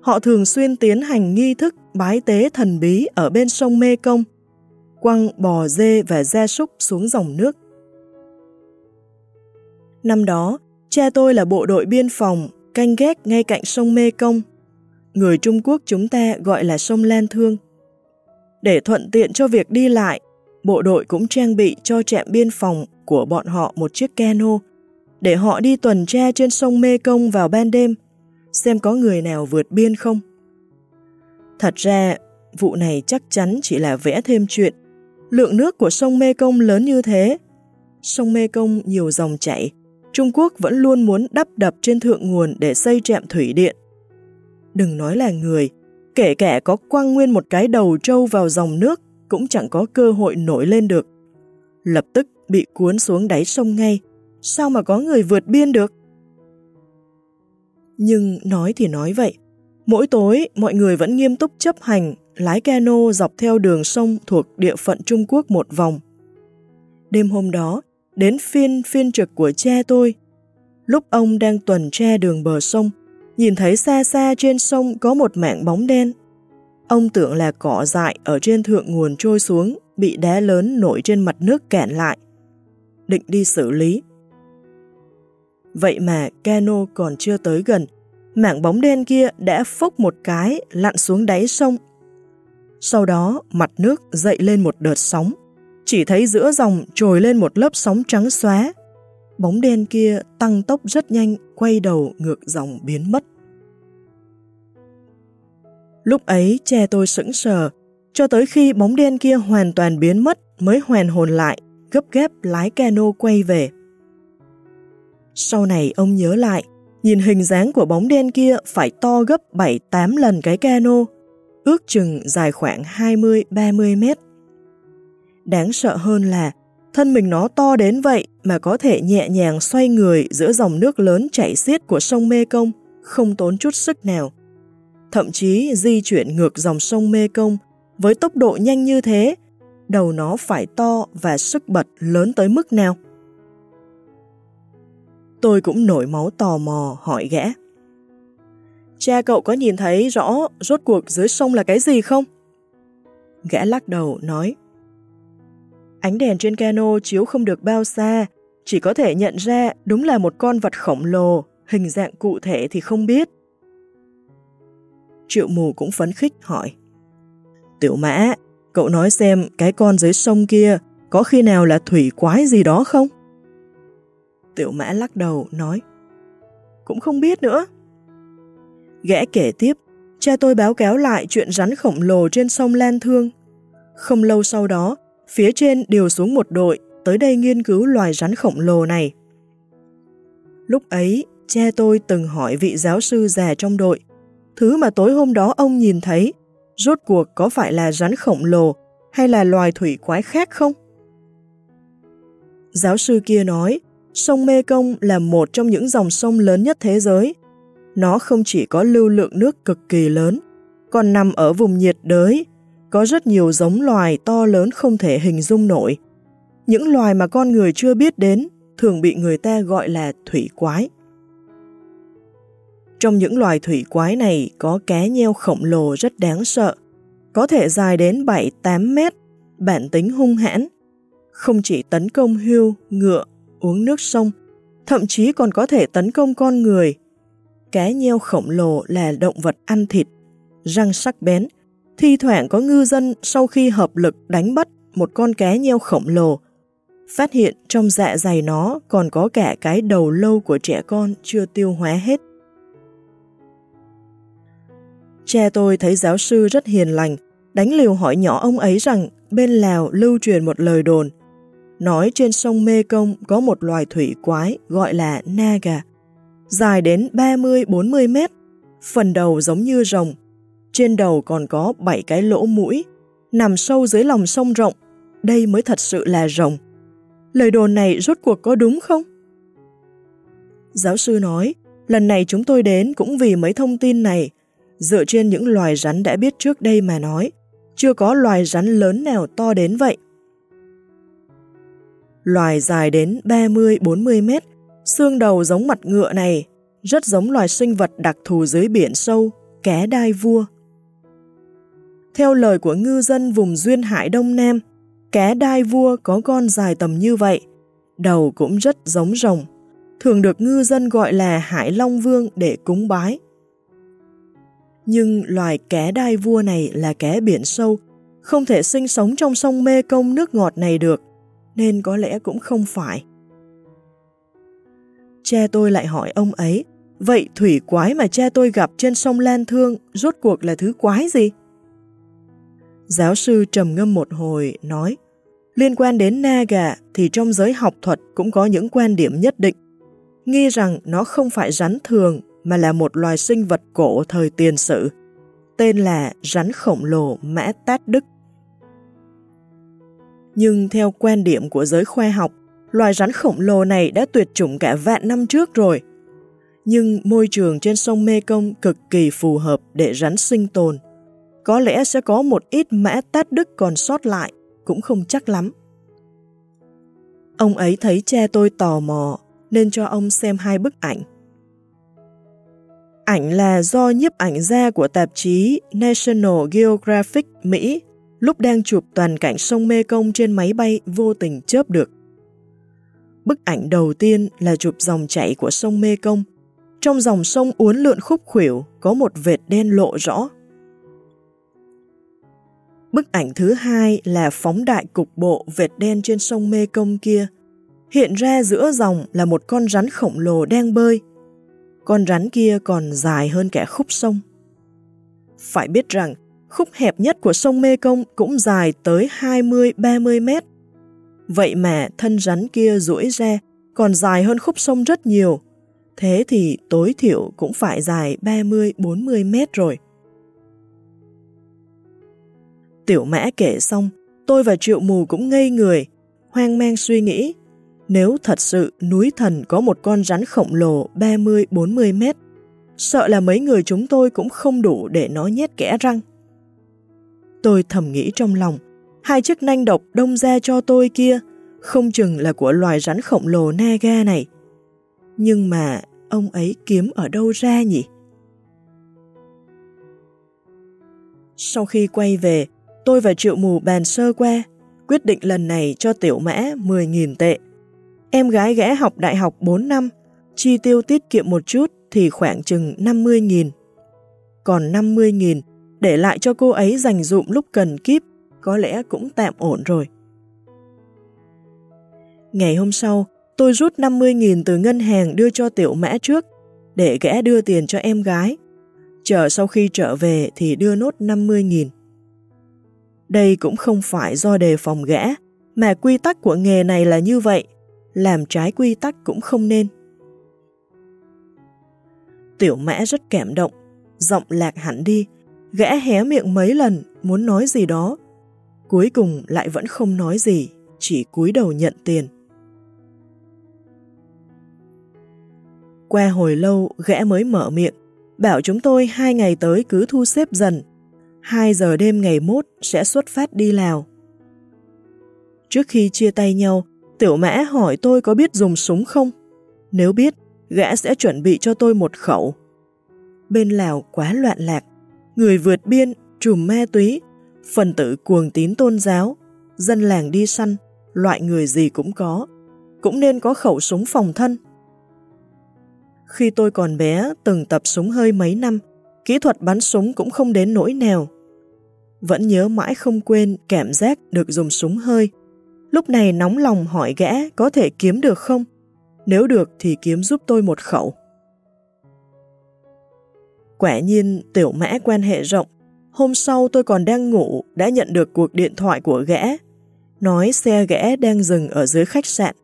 S1: Họ thường xuyên tiến hành nghi thức bái tế thần bí ở bên sông Mê Công, quăng bò dê và gia súc xuống dòng nước. Năm đó, cha tôi là bộ đội biên phòng, canh gác ngay cạnh sông Mê Công. Người Trung Quốc chúng ta gọi là sông Lan Thương. Để thuận tiện cho việc đi lại, bộ đội cũng trang bị cho trạm biên phòng của bọn họ một chiếc cano để họ đi tuần tra trên sông Mê Công vào ban đêm, xem có người nào vượt biên không. Thật ra, vụ này chắc chắn chỉ là vẽ thêm chuyện. Lượng nước của sông Mê Công lớn như thế. Sông Mê Công nhiều dòng chảy, Trung Quốc vẫn luôn muốn đắp đập trên thượng nguồn để xây trạm thủy điện. Đừng nói là người, kể cả có quăng nguyên một cái đầu trâu vào dòng nước cũng chẳng có cơ hội nổi lên được. Lập tức bị cuốn xuống đáy sông ngay, sao mà có người vượt biên được? Nhưng nói thì nói vậy, mỗi tối mọi người vẫn nghiêm túc chấp hành lái cano dọc theo đường sông thuộc địa phận Trung Quốc một vòng. Đêm hôm đó, đến phiên phiên trực của cha tôi. Lúc ông đang tuần tra đường bờ sông, nhìn thấy xa xa trên sông có một mảng bóng đen. Ông tưởng là cỏ dại ở trên thượng nguồn trôi xuống, bị đá lớn nổi trên mặt nước kẹn lại. Định đi xử lý. Vậy mà cano còn chưa tới gần, mảng bóng đen kia đã phốc một cái lặn xuống đáy sông. Sau đó mặt nước dậy lên một đợt sóng, chỉ thấy giữa dòng trồi lên một lớp sóng trắng xóa. Bóng đen kia tăng tốc rất nhanh, quay đầu ngược dòng biến mất. Lúc ấy che tôi sững sờ, cho tới khi bóng đen kia hoàn toàn biến mất mới hoàn hồn lại, gấp gáp lái cano quay về. Sau này ông nhớ lại, nhìn hình dáng của bóng đen kia phải to gấp 7-8 lần cái cano, ước chừng dài khoảng 20-30 mét. Đáng sợ hơn là thân mình nó to đến vậy mà có thể nhẹ nhàng xoay người giữa dòng nước lớn chảy xiết của sông Mê Công, không tốn chút sức nào. Thậm chí di chuyển ngược dòng sông Mê Công với tốc độ nhanh như thế, đầu nó phải to và sức bật lớn tới mức nào? Tôi cũng nổi máu tò mò hỏi gã. Cha cậu có nhìn thấy rõ rốt cuộc dưới sông là cái gì không? Gã lắc đầu nói Ánh đèn trên cano chiếu không được bao xa, chỉ có thể nhận ra đúng là một con vật khổng lồ, hình dạng cụ thể thì không biết. Triệu mù cũng phấn khích hỏi. Tiểu mã, cậu nói xem cái con dưới sông kia có khi nào là thủy quái gì đó không? Tiểu mã lắc đầu nói. Cũng không biết nữa. Gã kể tiếp, cha tôi báo cáo lại chuyện rắn khổng lồ trên sông Lan Thương. Không lâu sau đó, Phía trên điều xuống một đội tới đây nghiên cứu loài rắn khổng lồ này. Lúc ấy, cha tôi từng hỏi vị giáo sư già trong đội, thứ mà tối hôm đó ông nhìn thấy, rốt cuộc có phải là rắn khổng lồ hay là loài thủy quái khác không? Giáo sư kia nói, sông Mê Công là một trong những dòng sông lớn nhất thế giới. Nó không chỉ có lưu lượng nước cực kỳ lớn, còn nằm ở vùng nhiệt đới có rất nhiều giống loài to lớn không thể hình dung nổi. Những loài mà con người chưa biết đến thường bị người ta gọi là thủy quái. Trong những loài thủy quái này có cá nheo khổng lồ rất đáng sợ, có thể dài đến 7-8 mét, bản tính hung hãn, không chỉ tấn công hươu, ngựa, uống nước sông, thậm chí còn có thể tấn công con người. Cá nheo khổng lồ là động vật ăn thịt, răng sắc bén, Thi thoảng có ngư dân sau khi hợp lực đánh bắt một con cá nheo khổng lồ, phát hiện trong dạ dày nó còn có cả cái đầu lâu của trẻ con chưa tiêu hóa hết. Cha tôi thấy giáo sư rất hiền lành, đánh liều hỏi nhỏ ông ấy rằng bên Lào lưu truyền một lời đồn. Nói trên sông Mê Công có một loài thủy quái gọi là Naga, dài đến 30-40 mét, phần đầu giống như rồng. Trên đầu còn có 7 cái lỗ mũi, nằm sâu dưới lòng sông rộng. Đây mới thật sự là rồng. Lời đồn này rốt cuộc có đúng không? Giáo sư nói, lần này chúng tôi đến cũng vì mấy thông tin này, dựa trên những loài rắn đã biết trước đây mà nói, chưa có loài rắn lớn nào to đến vậy. Loài dài đến 30-40 mét, xương đầu giống mặt ngựa này, rất giống loài sinh vật đặc thù dưới biển sâu, ké đai vua. Theo lời của ngư dân vùng Duyên Hải Đông Nam, ké đai vua có con dài tầm như vậy, đầu cũng rất giống rồng, thường được ngư dân gọi là Hải Long Vương để cúng bái. Nhưng loài kẻ đai vua này là kẻ biển sâu, không thể sinh sống trong sông Mê Công nước ngọt này được, nên có lẽ cũng không phải. Cha tôi lại hỏi ông ấy, vậy thủy quái mà cha tôi gặp trên sông Lan Thương rốt cuộc là thứ quái gì? Giáo sư trầm ngâm một hồi, nói, liên quan đến Naga thì trong giới học thuật cũng có những quan điểm nhất định, nghi rằng nó không phải rắn thường mà là một loài sinh vật cổ thời tiền sử, tên là rắn khổng lồ Mã Tát Đức. Nhưng theo quan điểm của giới khoa học, loài rắn khổng lồ này đã tuyệt chủng cả vạn năm trước rồi. Nhưng môi trường trên sông Mekong cực kỳ phù hợp để rắn sinh tồn. Có lẽ sẽ có một ít mã tát đức còn sót lại, cũng không chắc lắm. Ông ấy thấy cha tôi tò mò, nên cho ông xem hai bức ảnh. Ảnh là do nhiếp ảnh gia của tạp chí National Geographic, Mỹ, lúc đang chụp toàn cảnh sông Mê Công trên máy bay vô tình chớp được. Bức ảnh đầu tiên là chụp dòng chảy của sông Mê Công. Trong dòng sông uốn lượn khúc khuỷu, có một vệt đen lộ rõ. Bức ảnh thứ hai là phóng đại cục bộ vệt đen trên sông Mê Công kia. Hiện ra giữa dòng là một con rắn khổng lồ đang bơi. Con rắn kia còn dài hơn cả khúc sông. Phải biết rằng, khúc hẹp nhất của sông Mê Công cũng dài tới 20-30 mét. Vậy mà thân rắn kia duỗi ra còn dài hơn khúc sông rất nhiều. Thế thì tối thiểu cũng phải dài 30-40 mét rồi. Tiểu mã kể xong, tôi và triệu mù cũng ngây người, hoang mang suy nghĩ. Nếu thật sự núi thần có một con rắn khổng lồ 30-40 mét, sợ là mấy người chúng tôi cũng không đủ để nó nhét kẽ răng. Tôi thầm nghĩ trong lòng, hai chiếc nanh độc đông ra cho tôi kia, không chừng là của loài rắn khổng lồ Naga này. Nhưng mà ông ấy kiếm ở đâu ra nhỉ? Sau khi quay về, tôi và Triệu Mù bàn sơ qua, quyết định lần này cho tiểu mã 10.000 tệ. Em gái ghé học đại học 4 năm, chi tiêu tiết kiệm một chút thì khoảng chừng 50.000. Còn 50.000 để lại cho cô ấy dành dụm lúc cần kíp, có lẽ cũng tạm ổn rồi. Ngày hôm sau, tôi rút 50.000 từ ngân hàng đưa cho tiểu mã trước, để gã đưa tiền cho em gái. Chờ sau khi trở về thì đưa nốt 50.000. Đây cũng không phải do đề phòng gã, mà quy tắc của nghề này là như vậy, làm trái quy tắc cũng không nên. Tiểu mã rất cảm động, giọng lạc hẳn đi, gã hé miệng mấy lần muốn nói gì đó. Cuối cùng lại vẫn không nói gì, chỉ cúi đầu nhận tiền. Qua hồi lâu, gã mới mở miệng, bảo chúng tôi hai ngày tới cứ thu xếp dần. 2 giờ đêm ngày mốt sẽ xuất phát đi Lào. Trước khi chia tay nhau, tiểu mã hỏi tôi có biết dùng súng không? Nếu biết, gã sẽ chuẩn bị cho tôi một khẩu. Bên Lào quá loạn lạc, người vượt biên, trùm ma túy, phần tử cuồng tín tôn giáo, dân làng đi săn, loại người gì cũng có, cũng nên có khẩu súng phòng thân. Khi tôi còn bé, từng tập súng hơi mấy năm, kỹ thuật bắn súng cũng không đến nỗi nào. Vẫn nhớ mãi không quên cảm giác được dùng súng hơi. Lúc này nóng lòng hỏi gã có thể kiếm được không? Nếu được thì kiếm giúp tôi một khẩu. Quả nhiên tiểu mã quan hệ rộng. Hôm sau tôi còn đang ngủ đã nhận được cuộc điện thoại của gã. Nói xe gã đang dừng ở dưới khách sạn,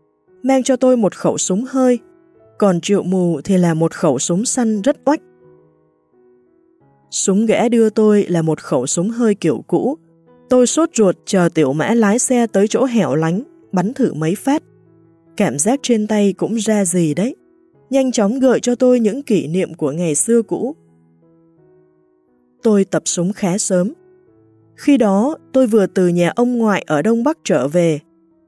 S1: mang cho tôi một khẩu súng hơi. Còn triệu mù thì là một khẩu súng săn rất oách. Súng gã đưa tôi là một khẩu súng hơi kiểu cũ. Tôi sốt ruột chờ tiểu mã lái xe tới chỗ hẻo lánh, bắn thử mấy phát. Cảm giác trên tay cũng ra gì đấy. Nhanh chóng gợi cho tôi những kỷ niệm của ngày xưa cũ. Tôi tập súng khá sớm. Khi đó, tôi vừa từ nhà ông ngoại ở Đông Bắc trở về,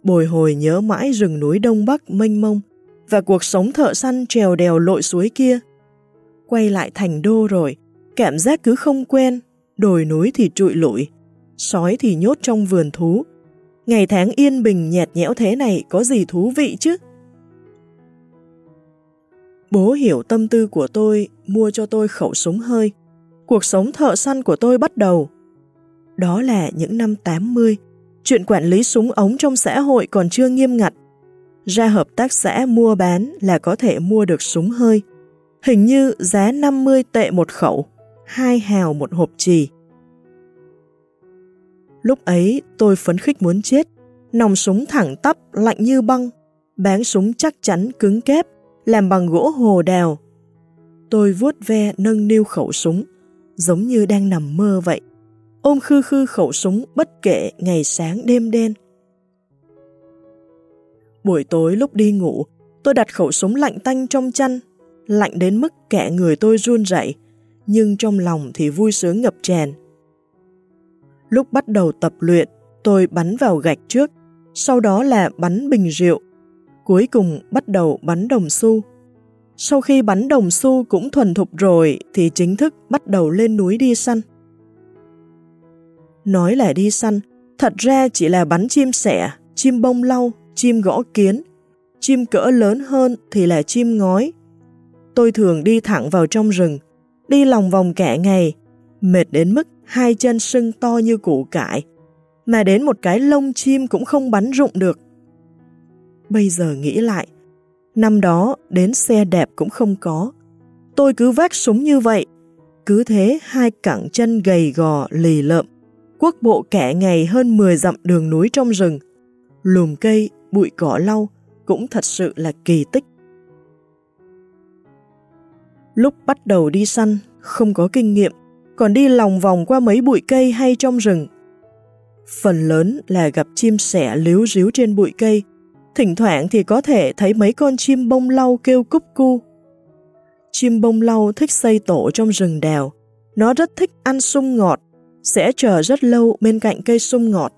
S1: bồi hồi nhớ mãi rừng núi Đông Bắc mênh mông và cuộc sống thợ săn trèo đèo lội suối kia. Quay lại thành đô rồi, cảm giác cứ không quen, đồi núi thì trụi lụi, sói thì nhốt trong vườn thú. Ngày tháng yên bình nhạt nhẽo thế này có gì thú vị chứ? Bố hiểu tâm tư của tôi, mua cho tôi khẩu súng hơi. Cuộc sống thợ săn của tôi bắt đầu. Đó là những năm 80, chuyện quản lý súng ống trong xã hội còn chưa nghiêm ngặt. Ra hợp tác xã mua bán là có thể mua được súng hơi. Hình như giá 50 tệ một khẩu, hai hào một hộp trì. Lúc ấy tôi phấn khích muốn chết, nòng súng thẳng tắp lạnh như băng, báng súng chắc chắn cứng kép, làm bằng gỗ hồ đào. Tôi vuốt ve nâng niu khẩu súng, giống như đang nằm mơ vậy. Ôm khư khư khẩu súng bất kể ngày sáng đêm đen. Buổi tối lúc đi ngủ, tôi đặt khẩu súng lạnh tanh trong chăn, lạnh đến mức kẻ người tôi run rẩy, nhưng trong lòng thì vui sướng ngập tràn. Lúc bắt đầu tập luyện, tôi bắn vào gạch trước, sau đó là bắn bình rượu, cuối cùng bắt đầu bắn đồng xu. Sau khi bắn đồng xu cũng thuần thục rồi thì chính thức bắt đầu lên núi đi săn. Nói là đi săn, thật ra chỉ là bắn chim sẻ, chim bông lau, chim gõ kiến. Chim cỡ lớn hơn thì là chim ngói. Tôi thường đi thẳng vào trong rừng, đi lòng vòng cả ngày, mệt đến mức hai chân sưng to như củ cải, mà đến một cái lông chim cũng không bắn rụng được. Bây giờ nghĩ lại, năm đó đến xe đẹp cũng không có. Tôi cứ vác súng như vậy, cứ thế hai cẳng chân gầy gò lì lợm, quốc bộ kẻ ngày hơn 10 dặm đường núi trong rừng, lùm cây, bụi cỏ lau, cũng thật sự là kỳ tích. Lúc bắt đầu đi săn, không có kinh nghiệm, còn đi lòng vòng qua mấy bụi cây hay trong rừng. Phần lớn là gặp chim sẻ líu ríu trên bụi cây, thỉnh thoảng thì có thể thấy mấy con chim bông lau kêu cúp cu. Chim bông lau thích xây tổ trong rừng đèo, nó rất thích ăn sung ngọt, sẽ chờ rất lâu bên cạnh cây sung ngọt.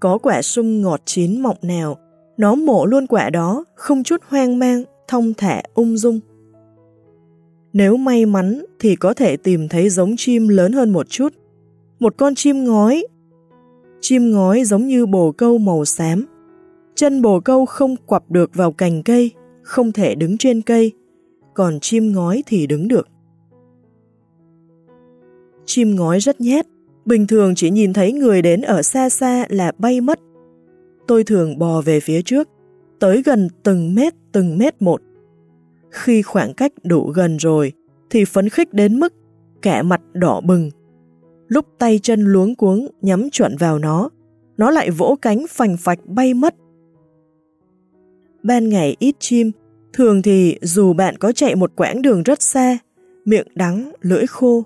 S1: Có quả sung ngọt chín mọng nào, nó mổ luôn quả đó, không chút hoang mang, thông thả ung dung. Nếu may mắn thì có thể tìm thấy giống chim lớn hơn một chút. Một con chim ngói. Chim ngói giống như bồ câu màu xám. Chân bồ câu không quặp được vào cành cây, không thể đứng trên cây, còn chim ngói thì đứng được. Chim ngói rất nhét, bình thường chỉ nhìn thấy người đến ở xa xa là bay mất. Tôi thường bò về phía trước, tới gần từng mét từng mét một. Khi khoảng cách đủ gần rồi, thì phấn khích đến mức kẻ mặt đỏ bừng. Lúc tay chân luống cuống nhắm chuẩn vào nó, nó lại vỗ cánh phành phạch bay mất. Ban ngày ít chim, thường thì dù bạn có chạy một quãng đường rất xa, miệng đắng, lưỡi khô,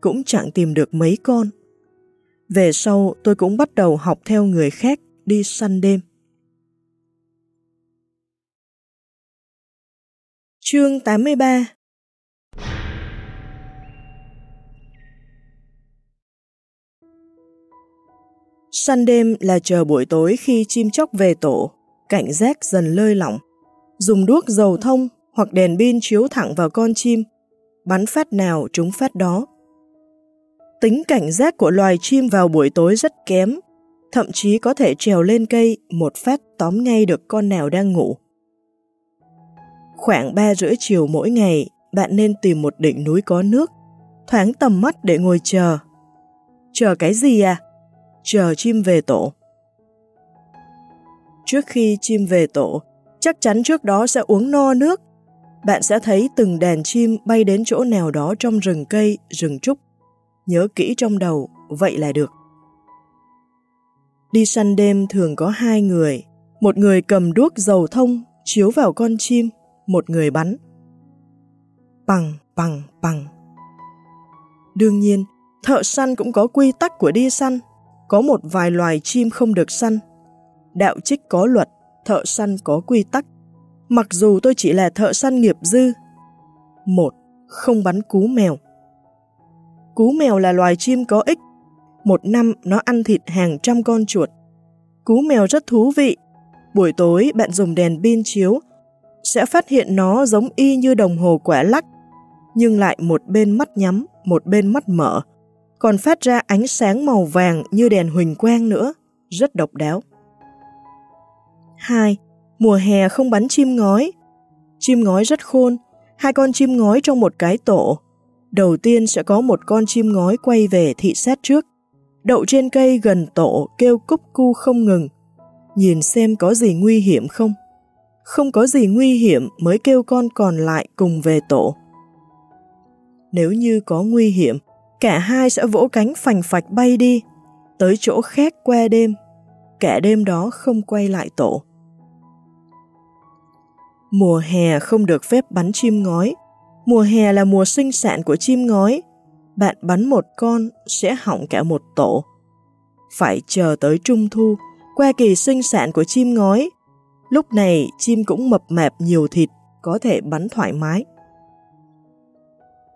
S1: cũng chẳng tìm được mấy con. Về sau tôi cũng bắt đầu học theo người khác đi săn đêm. Chương 83 Săn đêm là chờ buổi tối khi chim chóc về tổ, cảnh giác dần lơi lỏng. Dùng đuốc dầu thông hoặc đèn pin chiếu thẳng vào con chim, bắn phát nào trúng phát đó. Tính cảnh giác của loài chim vào buổi tối rất kém, thậm chí có thể trèo lên cây một phát tóm ngay được con nào đang ngủ. Khoảng 3 rưỡi chiều mỗi ngày, bạn nên tìm một đỉnh núi có nước, thoáng tầm mắt để ngồi chờ. Chờ cái gì à? Chờ chim về tổ. Trước khi chim về tổ, chắc chắn trước đó sẽ uống no nước. bạn sẽ thấy từng đàn chim bay đến chỗ nào đó trong rừng cây, rừng trúc. Nhớ kỹ trong đầu, vậy là được. Đi săn đêm thường có hai người, một người cầm đuốc dầu thông chiếu vào con chim, một người bắn. Bằng, bằng, bằng. Đương nhiên, thợ săn cũng có quy tắc của đi săn, có một vài loài chim không được săn. Đạo trích có luật, thợ săn có quy tắc. Mặc dù tôi chỉ là thợ săn nghiệp dư. Một, không bắn cú mèo. Cú mèo là loài chim có ích. Một năm nó ăn thịt hàng trăm con chuột. Cú mèo rất thú vị. Buổi tối bạn dùng đèn pin chiếu, sẽ phát hiện nó giống y như đồng hồ quả lắc, nhưng lại một bên mắt nhắm, một bên mắt mở, còn phát ra ánh sáng màu vàng như đèn huỳnh quang nữa, rất độc đáo. 2. Mùa hè không bắn chim ngói. Chim ngói rất khôn, hai con chim ngói trong một cái tổ. Đầu tiên sẽ có một con chim ngói quay về thị sát trước. Đậu trên cây gần tổ kêu cúc cu không ngừng. Nhìn xem có gì nguy hiểm không? Không có gì nguy hiểm mới kêu con còn lại cùng về tổ. Nếu như có nguy hiểm, cả hai sẽ vỗ cánh phành phạch bay đi, tới chỗ khác qua đêm. Kẻ đêm đó không quay lại tổ. Mùa hè không được phép bắn chim ngói. Mùa hè là mùa sinh sản của chim ngói. Bạn bắn một con sẽ hỏng cả một tổ. Phải chờ tới trung thu, qua kỳ sinh sản của chim ngói. Lúc này chim cũng mập mạp nhiều thịt, có thể bắn thoải mái.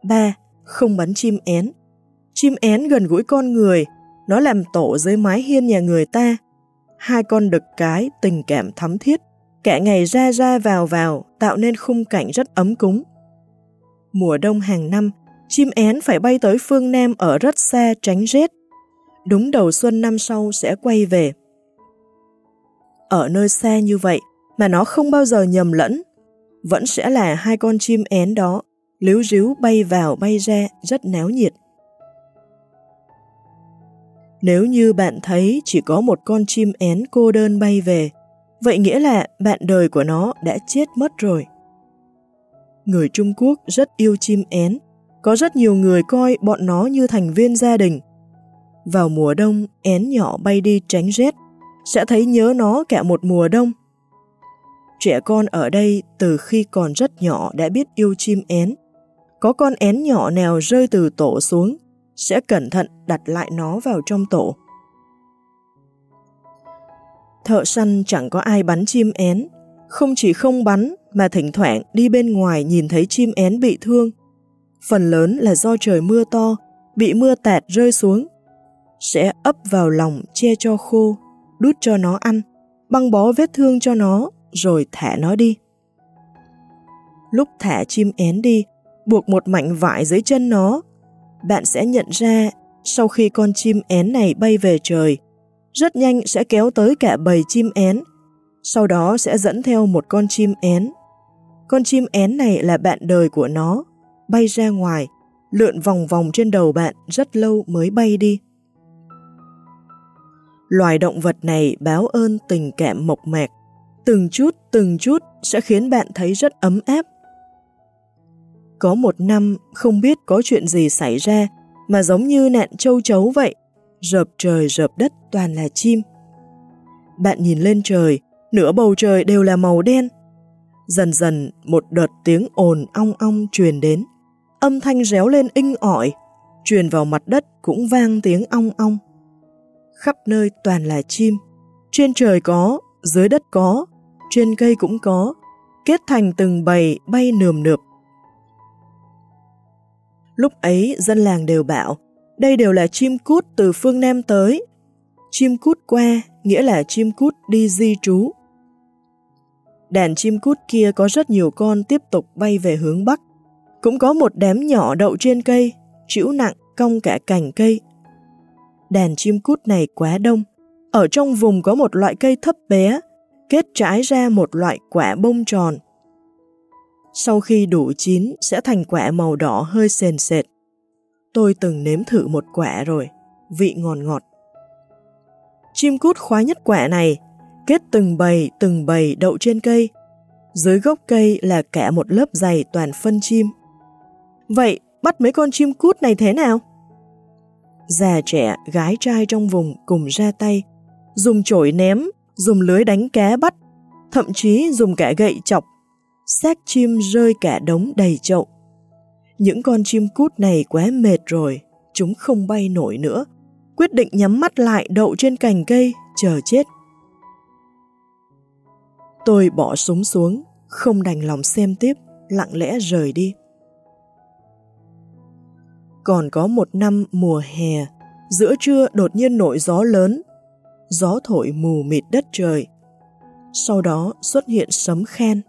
S1: 3. Không bắn chim én. Chim én gần gũi con người, nó làm tổ dưới mái hiên nhà người ta. Hai con đực cái tình cảm thắm thiết, cả ngày ra ra vào vào tạo nên khung cảnh rất ấm cúng. Mùa đông hàng năm, chim én phải bay tới phương Nam ở rất xa tránh rét. Đúng đầu xuân năm sau sẽ quay về. Ở nơi xa như vậy mà nó không bao giờ nhầm lẫn, vẫn sẽ là hai con chim én đó, líu ríu bay vào bay ra rất náo nhiệt. Nếu như bạn thấy chỉ có một con chim én cô đơn bay về, vậy nghĩa là bạn đời của nó đã chết mất rồi. Người Trung Quốc rất yêu chim én, có rất nhiều người coi bọn nó như thành viên gia đình. Vào mùa đông, én nhỏ bay đi tránh rét, sẽ thấy nhớ nó cả một mùa đông. Trẻ con ở đây từ khi còn rất nhỏ đã biết yêu chim én. Có con én nhỏ nào rơi từ tổ xuống, sẽ cẩn thận đặt lại nó vào trong tổ. Thợ săn chẳng có ai bắn chim én, không chỉ không bắn mà thỉnh thoảng đi bên ngoài nhìn thấy chim én bị thương. Phần lớn là do trời mưa to, bị mưa tạt rơi xuống. Sẽ ấp vào lòng che cho khô, đút cho nó ăn, băng bó vết thương cho nó, rồi thả nó đi. Lúc thả chim én đi, buộc một mảnh vải dưới chân nó, bạn sẽ nhận ra sau khi con chim én này bay về trời, rất nhanh sẽ kéo tới cả bầy chim én, sau đó sẽ dẫn theo một con chim én. Con chim én này là bạn đời của nó, bay ra ngoài, lượn vòng vòng trên đầu bạn rất lâu mới bay đi. Loài động vật này báo ơn tình cảm mộc mạc, từng chút từng chút sẽ khiến bạn thấy rất ấm áp. Có một năm không biết có chuyện gì xảy ra mà giống như nạn châu chấu vậy, rợp trời rợp đất toàn là chim. Bạn nhìn lên trời, nửa bầu trời đều là màu đen. Dần dần một đợt tiếng ồn ong ong truyền đến, âm thanh réo lên inh ỏi, truyền vào mặt đất cũng vang tiếng ong ong. Khắp nơi toàn là chim, trên trời có, dưới đất có, trên cây cũng có, kết thành từng bầy bay nườm nượp. Lúc ấy dân làng đều bảo, đây đều là chim cút từ phương Nam tới. Chim cút qua nghĩa là chim cút đi di trú. Đàn chim cút kia có rất nhiều con tiếp tục bay về hướng Bắc. Cũng có một đám nhỏ đậu trên cây, chịu nặng cong cả cành cây. Đàn chim cút này quá đông. Ở trong vùng có một loại cây thấp bé, kết trái ra một loại quả bông tròn. Sau khi đủ chín sẽ thành quả màu đỏ hơi sền sệt. Tôi từng nếm thử một quả rồi, vị ngọt ngọt. Chim cút khoái nhất quả này, kết từng bầy từng bầy đậu trên cây. Dưới gốc cây là cả một lớp dày toàn phân chim. Vậy bắt mấy con chim cút này thế nào? Già trẻ, gái trai trong vùng cùng ra tay, dùng chổi ném, dùng lưới đánh cá bắt, thậm chí dùng cả gậy chọc. Xác chim rơi cả đống đầy chậu. Những con chim cút này quá mệt rồi, chúng không bay nổi nữa, quyết định nhắm mắt lại đậu trên cành cây, chờ chết. Tôi bỏ súng xuống, không đành lòng xem tiếp, lặng lẽ rời đi. Còn có một năm mùa hè, giữa trưa đột nhiên nổi gió lớn, gió thổi mù mịt đất trời. Sau đó xuất hiện sấm khen.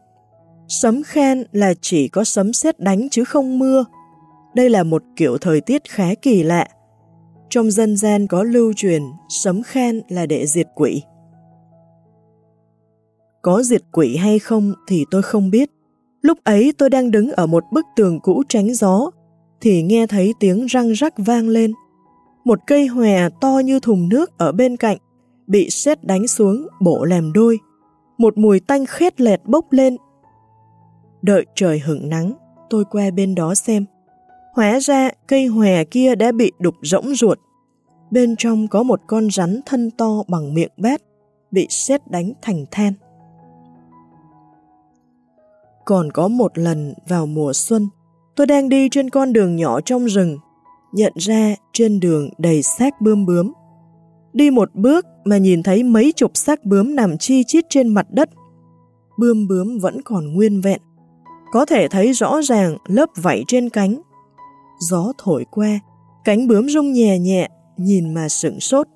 S1: Sấm khen là chỉ có sấm sét đánh chứ không mưa. Đây là một kiểu thời tiết khá kỳ lạ. Trong dân gian có lưu truyền sấm khen là để diệt quỷ. Có diệt quỷ hay không thì tôi không biết. Lúc ấy tôi đang đứng ở một bức tường cũ tránh gió, thì nghe thấy tiếng răng rắc vang lên. Một cây hòe to như thùng nước ở bên cạnh, bị sét đánh xuống, bổ làm đôi. Một mùi tanh khét lẹt bốc lên. Đợi trời hửng nắng, tôi qua bên đó xem. Hóa ra cây hòe kia đã bị đục rỗng ruột. Bên trong có một con rắn thân to bằng miệng bát, bị sét đánh thành than. Còn có một lần vào mùa xuân, tôi đang đi trên con đường nhỏ trong rừng, nhận ra trên đường đầy xác bươm bướm. Đi một bước mà nhìn thấy mấy chục xác bướm nằm chi chít trên mặt đất. Bươm bướm vẫn còn nguyên vẹn. Có thể thấy rõ ràng lớp vảy trên cánh. Gió thổi qua, cánh bướm rung nhẹ nhẹ, nhìn mà sửng sốt.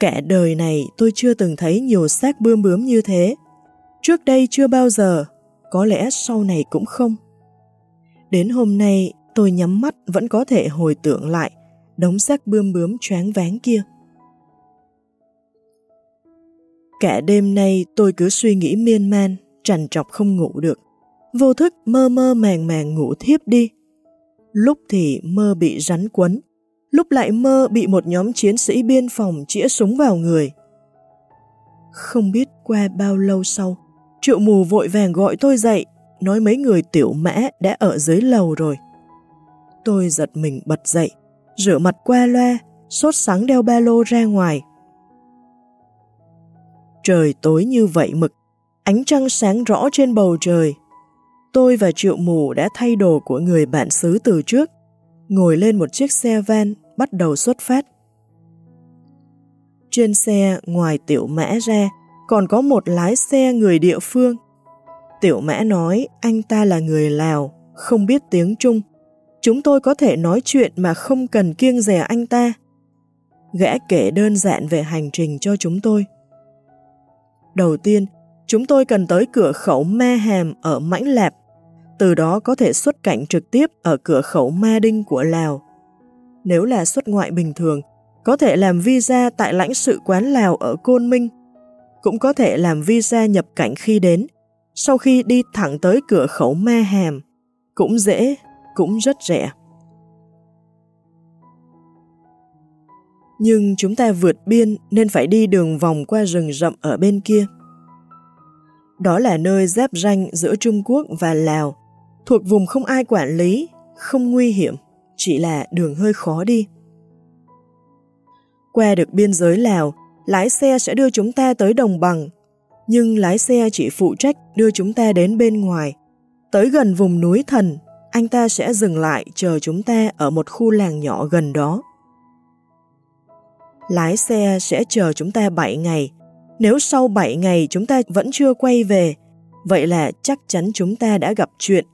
S1: Cả đời này tôi chưa từng thấy nhiều xác bươm bướm như thế. Trước đây chưa bao giờ, có lẽ sau này cũng không. Đến hôm nay tôi nhắm mắt vẫn có thể hồi tưởng lại đống xác bươm bướm choáng váng kia. Cả đêm nay tôi cứ suy nghĩ miên man, trằn trọc không ngủ được. Vô thức mơ mơ màng màng ngủ thiếp đi. Lúc thì mơ bị rắn quấn, lúc lại mơ bị một nhóm chiến sĩ biên phòng chĩa súng vào người. Không biết qua bao lâu sau, Triệu mù vội vàng gọi tôi dậy, nói mấy người tiểu mã đã ở dưới lầu rồi. Tôi giật mình bật dậy, rửa mặt qua loa, sốt sáng đeo ba lô ra ngoài. Trời tối như vậy mực, ánh trăng sáng rõ trên bầu trời. Tôi và triệu mù đã thay đồ của người bạn xứ từ trước, ngồi lên một chiếc xe van, bắt đầu xuất phát. Trên xe, ngoài tiểu mã ra, còn có một lái xe người địa phương. Tiểu mã nói anh ta là người Lào, không biết tiếng Trung. Chúng tôi có thể nói chuyện mà không cần kiêng dè anh ta. Gã kể đơn giản về hành trình cho chúng tôi. Đầu tiên, chúng tôi cần tới cửa khẩu Ma Hàm ở Mãnh Lạp, từ đó có thể xuất cảnh trực tiếp ở cửa khẩu Ma Đinh của Lào. Nếu là xuất ngoại bình thường, có thể làm visa tại lãnh sự quán Lào ở Côn Minh cũng có thể làm visa nhập cảnh khi đến, sau khi đi thẳng tới cửa khẩu Ma Hàm. Cũng dễ, cũng rất rẻ. Nhưng chúng ta vượt biên nên phải đi đường vòng qua rừng rậm ở bên kia. Đó là nơi giáp ranh giữa Trung Quốc và Lào, thuộc vùng không ai quản lý, không nguy hiểm, chỉ là đường hơi khó đi. Qua được biên giới Lào, lái xe sẽ đưa chúng ta tới đồng bằng, nhưng lái xe chỉ phụ trách đưa chúng ta đến bên ngoài. Tới gần vùng núi thần, anh ta sẽ dừng lại chờ chúng ta ở một khu làng nhỏ gần đó. Lái xe sẽ chờ chúng ta 7 ngày. Nếu sau 7 ngày chúng ta vẫn chưa quay về, vậy là chắc chắn chúng ta đã gặp chuyện.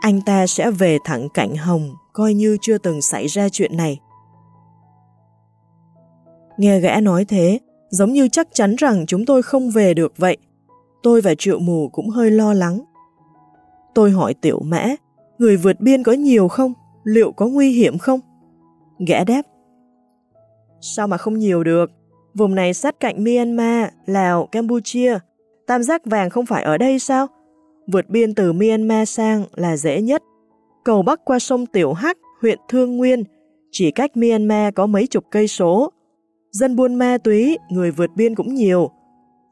S1: Anh ta sẽ về thẳng cảnh hồng, coi như chưa từng xảy ra chuyện này. Nghe gã nói thế, giống như chắc chắn rằng chúng tôi không về được vậy. Tôi và triệu mù cũng hơi lo lắng. Tôi hỏi tiểu mã, người vượt biên có nhiều không? Liệu có nguy hiểm không? Gã đáp. Sao mà không nhiều được? Vùng này sát cạnh Myanmar, Lào, Campuchia. Tam giác vàng không phải ở đây sao? Vượt biên từ Myanmar sang là dễ nhất. Cầu bắc qua sông Tiểu Hắc, huyện Thương Nguyên, chỉ cách Myanmar có mấy chục cây số, Dân buôn ma túy, người vượt biên cũng nhiều.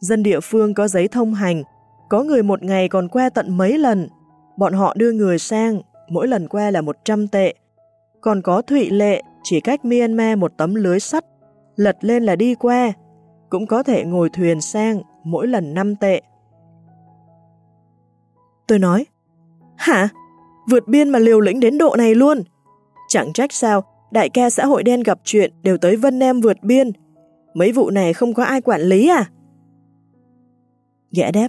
S1: Dân địa phương có giấy thông hành, có người một ngày còn qua tận mấy lần. Bọn họ đưa người sang, mỗi lần qua là 100 tệ. Còn có Thụy Lệ chỉ cách Myanmar một tấm lưới sắt, lật lên là đi qua. Cũng có thể ngồi thuyền sang, mỗi lần 5 tệ. Tôi nói, hả? Vượt biên mà liều lĩnh đến độ này luôn? Chẳng trách sao, đại ca xã hội đen gặp chuyện đều tới Vân Nam vượt biên. Mấy vụ này không có ai quản lý à? Gã đáp,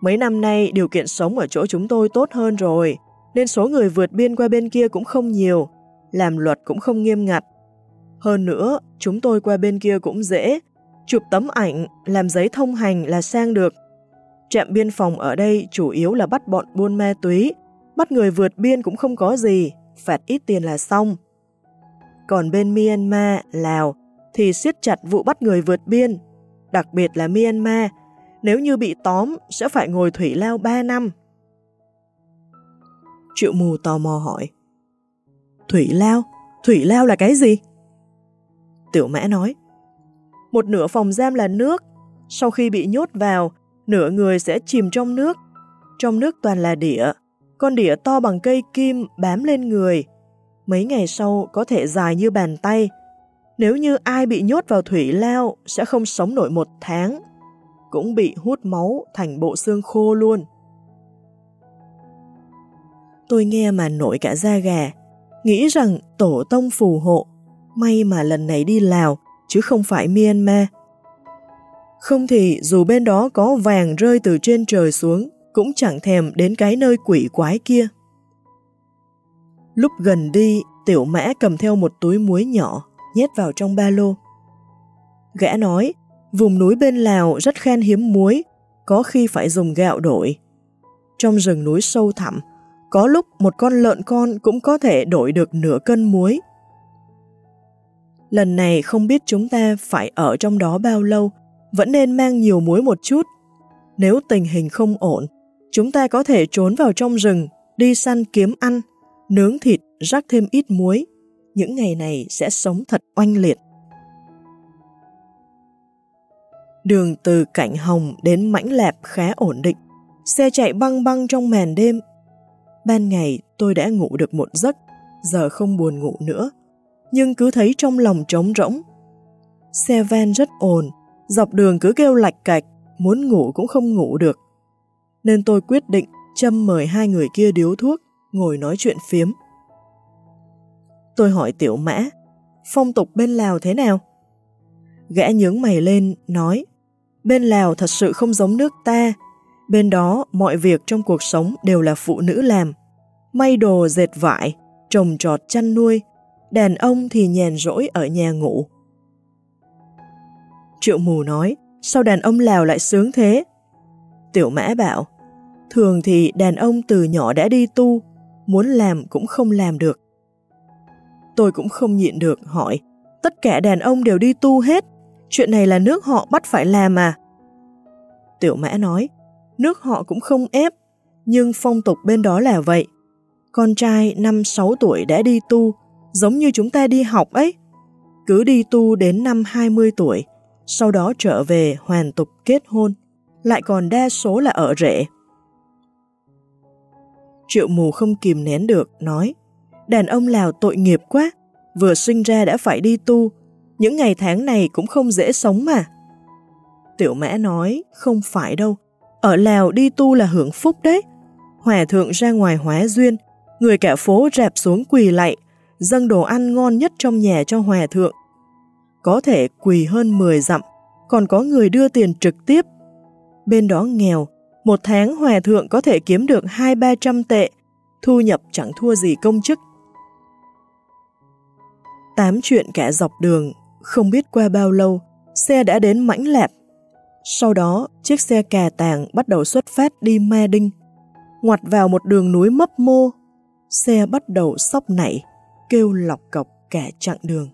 S1: Mấy năm nay điều kiện sống ở chỗ chúng tôi tốt hơn rồi, nên số người vượt biên qua bên kia cũng không nhiều, làm luật cũng không nghiêm ngặt. Hơn nữa, chúng tôi qua bên kia cũng dễ, chụp tấm ảnh, làm giấy thông hành là sang được. Trạm biên phòng ở đây chủ yếu là bắt bọn buôn ma túy, bắt người vượt biên cũng không có gì, phạt ít tiền là xong. Còn bên Myanmar, Lào thì siết chặt vụ bắt người vượt biên, đặc biệt là Myanmar, nếu như bị tóm sẽ phải ngồi thủy lao 3 năm. Triệu mù tò mò hỏi. Thủy lao? Thủy lao là cái gì? Tiểu mã nói. Một nửa phòng giam là nước, sau khi bị nhốt vào, nửa người sẽ chìm trong nước. Trong nước toàn là đĩa, con đĩa to bằng cây kim bám lên người. Mấy ngày sau có thể dài như bàn tay. Nếu như ai bị nhốt vào thủy lao sẽ không sống nổi một tháng cũng bị hút máu thành bộ xương khô luôn. Tôi nghe mà nổi cả da gà, nghĩ rằng tổ tông phù hộ, may mà lần này đi Lào, chứ không phải Myanmar. Không thì dù bên đó có vàng rơi từ trên trời xuống, cũng chẳng thèm đến cái nơi quỷ quái kia. Lúc gần đi, tiểu mã cầm theo một túi muối nhỏ, nhét vào trong ba lô. Gã nói, Vùng núi bên Lào rất khen hiếm muối, có khi phải dùng gạo đổi. Trong rừng núi sâu thẳm, có lúc một con lợn con cũng có thể đổi được nửa cân muối. Lần này không biết chúng ta phải ở trong đó bao lâu, vẫn nên mang nhiều muối một chút. Nếu tình hình không ổn, chúng ta có thể trốn vào trong rừng, đi săn kiếm ăn, nướng thịt, rắc thêm ít muối. Những ngày này sẽ sống thật oanh liệt. Đường từ Cảnh Hồng đến Mãnh lẹp khá ổn định, xe chạy băng băng trong màn đêm. Ban ngày tôi đã ngủ được một giấc, giờ không buồn ngủ nữa, nhưng cứ thấy trong lòng trống rỗng. Xe van rất ồn, dọc đường cứ kêu lạch cạch, muốn ngủ cũng không ngủ được. Nên tôi quyết định châm mời hai người kia điếu thuốc, ngồi nói chuyện phiếm. Tôi hỏi tiểu mã, phong tục bên Lào thế nào? Gã nhướng mày lên, nói Bên Lào thật sự không giống nước ta. Bên đó, mọi việc trong cuộc sống đều là phụ nữ làm. May đồ dệt vải, trồng trọt chăn nuôi, đàn ông thì nhàn rỗi ở nhà ngủ. Triệu mù nói, sao đàn ông Lào lại sướng thế? Tiểu mã bảo, thường thì đàn ông từ nhỏ đã đi tu, muốn làm cũng không làm được. Tôi cũng không nhịn được hỏi, tất cả đàn ông đều đi tu hết, Chuyện này là nước họ bắt phải làm mà. Tiểu mã nói, nước họ cũng không ép, nhưng phong tục bên đó là vậy. Con trai 5-6 tuổi đã đi tu, giống như chúng ta đi học ấy. Cứ đi tu đến năm 20 tuổi, sau đó trở về hoàn tục kết hôn, lại còn đa số là ở rễ. Triệu mù không kìm nén được, nói, đàn ông Lào tội nghiệp quá, vừa sinh ra đã phải đi tu, những ngày tháng này cũng không dễ sống mà. Tiểu mã nói, không phải đâu, ở Lào đi tu là hưởng phúc đấy. Hòa thượng ra ngoài hóa duyên, người cả phố rạp xuống quỳ lạy, dâng đồ ăn ngon nhất trong nhà cho hòa thượng. Có thể quỳ hơn 10 dặm, còn có người đưa tiền trực tiếp. Bên đó nghèo, một tháng hòa thượng có thể kiếm được 2-300 tệ, thu nhập chẳng thua gì công chức. Tám chuyện cả dọc đường không biết qua bao lâu, xe đã đến Mãnh Lạp. Sau đó, chiếc xe cà tàng bắt đầu xuất phát đi Ma Đinh. Ngoặt vào một đường núi mấp mô, xe bắt đầu sóc nảy, kêu lọc cọc cả chặng đường.